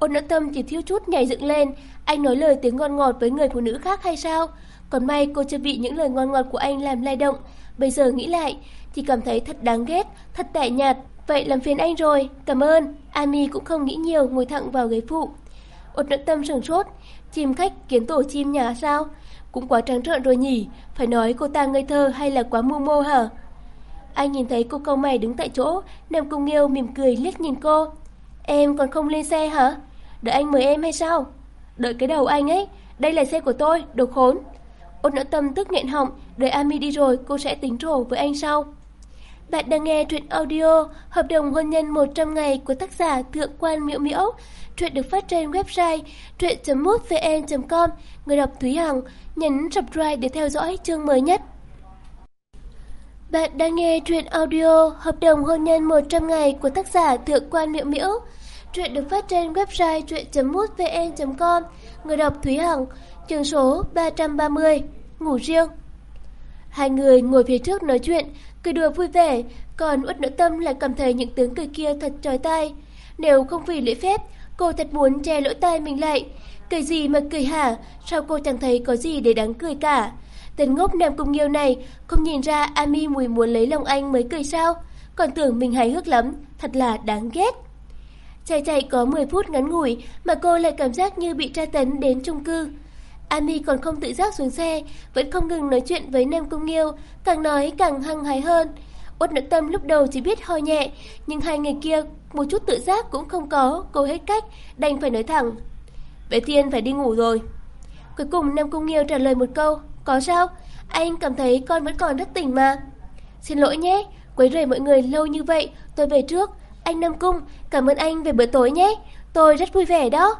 S1: Út Nợ Tâm chỉ thiếu chút nhảy dựng lên, anh nói lời tiếng ngon ngọt với người phụ nữ khác hay sao? Còn may cô chưa bị những lời ngon ngọt của anh làm lay động, bây giờ nghĩ lại thì cảm thấy thật đáng ghét, thật tẻ nhạt. Vậy làm phiền anh rồi, cảm ơn. Ami cũng không nghĩ nhiều, ngồi thẳng vào ghế phụ. Út nội Tâm sửng sốt, chim khách kiến tổ chim nhà sao? Cũng quá trắng trợn rồi nhỉ, phải nói cô ta ngây thơ hay là quá mưu mô hả? Anh nhìn thấy cô câu mày đứng tại chỗ, Nam Cung Nghiêu mỉm cười liếc nhìn cô. Em còn không lên xe hả? Đợi anh mời em hay sao? Đợi cái đầu anh ấy, đây là xe của tôi, đồ khốn. Ôn nỡ tâm tức nghẹn họng, đợi Ami đi rồi cô sẽ tính trổ với anh sau. Bạn đang nghe truyện audio Hợp đồng hôn nhân 100 ngày của tác giả Thượng quan Miễu Miễu. Truyện được phát trên website truyện.mútvn.com. Người đọc Thúy Hằng nhấn subscribe để theo dõi chương mới nhất. Bạn đang nghe truyện audio Hợp đồng hôn nhân 100 ngày của tác giả Thượng quan Miễu Miễu. Truyện được phát trên website truyện.mútvn.com. Người đọc Thúy Hằng, chương số 330, ngủ riêng. Hai người ngồi phía trước nói chuyện, cười đùa vui vẻ, còn Uất Nữ Tâm lại cảm thấy những tiếng cười kia thật trói tai. Nếu không vì lễ phép, cô thật muốn che lỗ tai mình lại. Cười gì mà cười hả, sao cô chẳng thấy có gì để đáng cười cả. Tên ngốc Nam Cung Nghiêu này không nhìn ra Ami mùi muốn lấy lòng anh mới cười sao, còn tưởng mình hài hước lắm, thật là đáng ghét. Chạy chạy có 10 phút ngắn ngủi mà cô lại cảm giác như bị tra tấn đến chung cư. Ami còn không tự giác xuống xe, vẫn không ngừng nói chuyện với Nam Cung Nghiêu, càng nói càng hăng hái hơn. Uất nội tâm lúc đầu chỉ biết ho nhẹ, nhưng hai người kia một chút tự giác cũng không có, cô hết cách, đành phải nói thẳng. Vệ Thiên phải đi ngủ rồi. Cuối cùng Nam Cung Nghiêu trả lời một câu, Có sao? Anh cảm thấy con vẫn còn rất tỉnh mà. Xin lỗi nhé, quấy rầy mọi người lâu như vậy, tôi về trước. Anh Nam Cung, cảm ơn anh về bữa tối nhé. Tôi rất vui vẻ đó.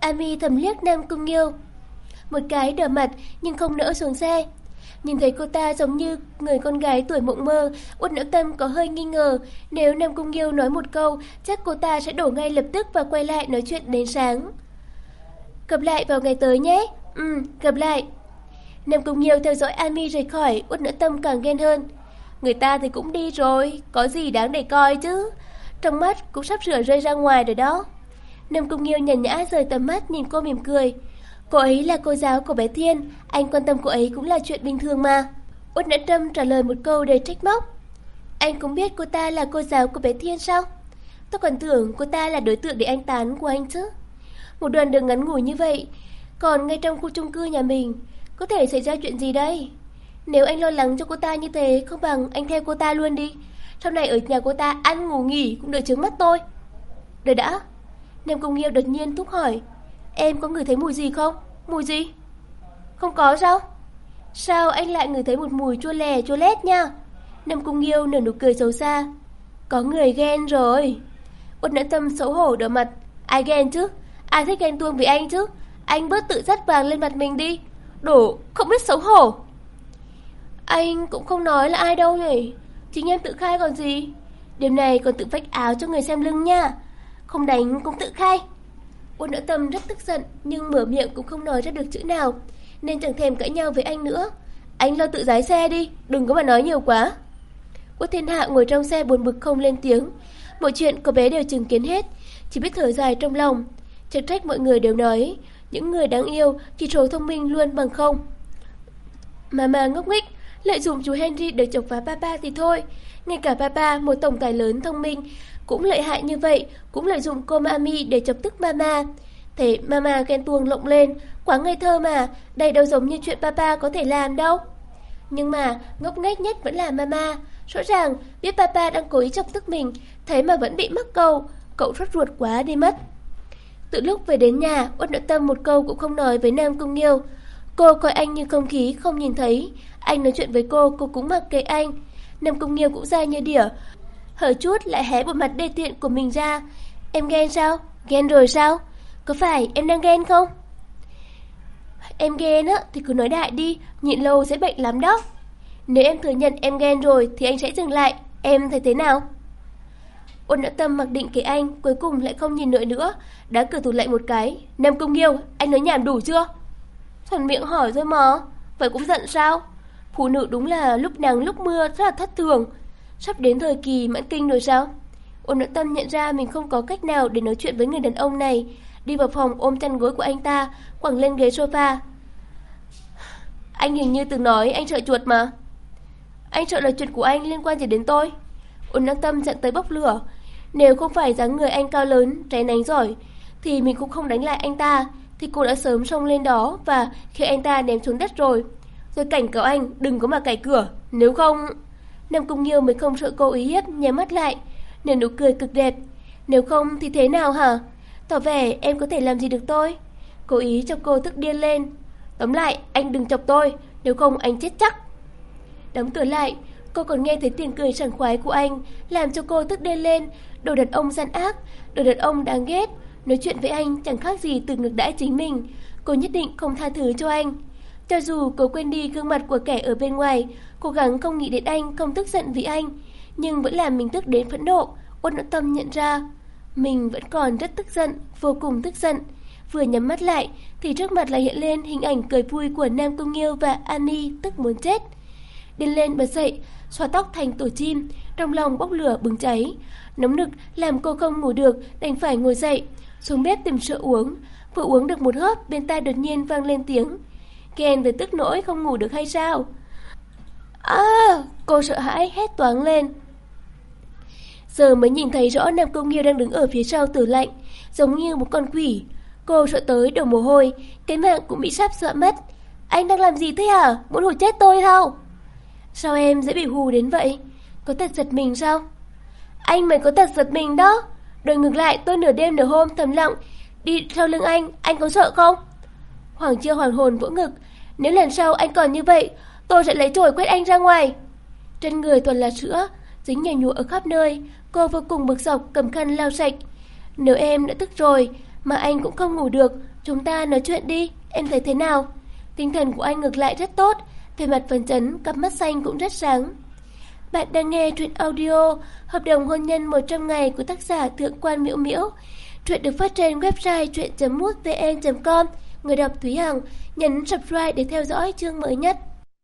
S1: Ami thầm liếc Nam Cung Nghiêu. Một cái đờ mặt nhưng không nỡ xuống xe. Nhìn thấy cô ta giống như người con gái tuổi mộng mơ, Út Nữ Tâm có hơi nghi ngờ, nếu Nam Cung Nghiêu nói một câu, chắc cô ta sẽ đổ ngay lập tức và quay lại nói chuyện đến sáng. Gặp lại vào ngày tới nhé. Ừ, gặp lại. Nam Cung Nghiêu theo dõi Ami rời khỏi, Út Nữ Tâm càng ghen hơn. Người ta thì cũng đi rồi, có gì đáng để coi chứ. Trong mắt cũng sắp sửa rơi ra ngoài rồi đó. Nam Cung Nghiêu nhàn nhã rời tầm mắt nhìn cô mỉm cười. Cô ấy là cô giáo của bé Thiên, anh quan tâm cô ấy cũng là chuyện bình thường mà. Út Nhã Trâm trả lời một câu đầy trách móc. Anh cũng biết cô ta là cô giáo của bé Thiên sao? Tôi còn tưởng cô ta là đối tượng để anh tán của anh chứ. Một đoạn đường ngắn ngủi như vậy, còn ngay trong khu chung cư nhà mình, có thể xảy ra chuyện gì đây? Nếu anh lo lắng cho cô ta như thế, không bằng anh theo cô ta luôn đi. Sau này ở nhà cô ta ăn ngủ nghỉ cũng đợi trứng mắt tôi. Đợi đã. Nam Công Nghiêu đột nhiên thúc hỏi. Em có ngửi thấy mùi gì không? Mùi gì? Không có sao? Sao anh lại ngửi thấy một mùi chua lè chua lét nha? Nam Cung Nghiêu nở nụ cười xấu xa. Có người ghen rồi. Uất nã tâm xấu hổ đỏ mặt. Ai ghen chứ? Ai thích ghen tuông với anh chứ? Anh bớt tự dắt vàng lên mặt mình đi. Đổ, không biết xấu hổ. Anh cũng không nói là ai đâu nhỉ. Chính em tự khai còn gì. Đêm này còn tự vách áo cho người xem lưng nha. Không đánh cũng tự khai. Ôn nỡ tâm rất tức giận nhưng mở miệng cũng không nói ra được chữ nào. Nên chẳng thèm cãi nhau với anh nữa. Anh lo tự lái xe đi, đừng có mà nói nhiều quá. Quốc thiên hạ ngồi trong xe buồn bực không lên tiếng. Mọi chuyện cô bé đều chứng kiến hết, chỉ biết thở dài trong lòng. Chẳng trách mọi người đều nói, những người đáng yêu chỉ số thông minh luôn bằng không. Mà mà ngốc nghếch, lợi dụng chú Henry để chọc phá papa thì thôi. Ngay cả papa, một tổng tài lớn thông minh, cũng lợi hại như vậy, cũng lợi dụng cô Mami để chọc tức mama. Thế mama ghen tuông lộng lên, quá ngây thơ mà, đây đâu giống như chuyện papa có thể làm đâu. Nhưng mà ngốc nghếch nhất vẫn là mama, rõ ràng biết papa đang cố ý chọc tức mình, thế mà vẫn bị mắc câu, cậu rất ruột quá đi mất. Từ lúc về đến nhà, Uất Nội Tâm một câu cũng không nói với Nam Cung Nghiêu. Cô coi anh như không khí, không nhìn thấy. Anh nói chuyện với cô, cô cũng mặc kệ anh. Nam Cung Nghiêu cũng ra như đỉa, hở chút lại hé bộ mặt đê tiện của mình ra. Em ghen sao? Ghen rồi sao? Có phải em đang ghen không? Em ghen á thì cứ nói đại đi, nhịn lâu sẽ bệnh lắm đó. Nếu em thừa nhận em ghen rồi thì anh sẽ dừng lại, em thấy thế nào? Ôn đã tâm mặc định kế anh, cuối cùng lại không nhìn nữa nữa, đã cửa tủ lạnh một cái. Nam Công Nghiêu, anh nói nhảm đủ chưa? Thuần miệng hỏi thôi mà, vậy cũng giận sao? Phụ nữ đúng là lúc nắng lúc mưa rất là thất thường, Sắp đến thời kỳ mãn kinh rồi sao? Ôn nội tâm nhận ra mình không có cách nào để nói chuyện với người đàn ông này. Đi vào phòng ôm chăn gối của anh ta, quẳng lên ghế sofa. Anh hình như từng nói anh sợ chuột mà. Anh sợ là chuyện của anh liên quan gì đến tôi? Ôn năng tâm giận tới bốc lửa. Nếu không phải dáng người anh cao lớn, trái nánh giỏi, thì mình cũng không đánh lại anh ta. Thì cô đã sớm xông lên đó và khi anh ta ném xuống đất rồi. Rồi cảnh cáo anh đừng có mà cày cửa, nếu không... Nam Cung Nghiêu mới không sợ cô ý hiếp, nhắm mắt lại, nở nụ cười cực đẹp. Nếu không thì thế nào hả? Tỏ vẻ em có thể làm gì được tôi? Cố ý cho cô tức điên lên. Tóm lại, anh đừng chọc tôi, nếu không anh chết chắc. Đóng cửa lại, cô còn nghe thấy tiếng cười sảng khoái của anh, làm cho cô tức điên lên. Đồ đàn ông gian ác, đồ đàn ông đáng ghét. Nói chuyện với anh chẳng khác gì từ ngược đãi chính mình. Cô nhất định không tha thứ cho anh. Cho dù cô quên đi gương mặt của kẻ ở bên ngoài, cố gắng không nghĩ đến anh, không tức giận vì anh, nhưng vẫn làm mình tức đến phẫn nộ. Ôn Nỗ tâm nhận ra, mình vẫn còn rất tức giận, vô cùng tức giận. Vừa nhắm mắt lại, thì trước mặt lại hiện lên hình ảnh cười vui của Nam Công Nghiêu và Annie tức muốn chết. Điên lên bật dậy, xóa tóc thành tổ chim, trong lòng bốc lửa bừng cháy. Nóng nực làm cô không ngủ được, đành phải ngồi dậy, xuống bếp tìm sữa uống. Vừa uống được một hớp, bên tai đột nhiên vang lên tiếng. Ghen về tức nỗi không ngủ được hay sao? À, cô sợ hãi hét toáng lên. Giờ mới nhìn thấy rõ Nam Công Nghiêu đang đứng ở phía sau tử lạnh, giống như một con quỷ. Cô sợ tới đổ mồ hôi, cái mạng cũng bị sắp sợ mất. Anh đang làm gì thế hả? Muốn hù chết tôi sao? Sao em dễ bị hù đến vậy? Có tật giật mình sao? Anh mới có tật giật mình đó. Đổi ngược lại tôi nửa đêm nửa hôm thầm lặng đi theo lưng anh, anh có sợ không? Hoàng chưa hoàn hồn vỗ ngực, Nếu lần sau anh còn như vậy, tôi sẽ lấy chổi quét anh ra ngoài. Trên người toàn là sữa, dính nhầy nhụa ở khắp nơi, cô vô cùng bực dọc cầm khăn lau sạch. Nếu em đã tức rồi, mà anh cũng không ngủ được, chúng ta nói chuyện đi, em thấy thế nào? Tinh thần của anh ngược lại rất tốt, về mặt phấn chấn, cặp mắt xanh cũng rất sáng. Bạn đang nghe truyện audio Hợp đồng hôn nhân 100 ngày của tác giả Thượng quan Miễu Miễu. Truyện được phát trên website truyện.mútvn.com. Người đọc Thúy Hằng nhấn subscribe để theo dõi chương mới nhất.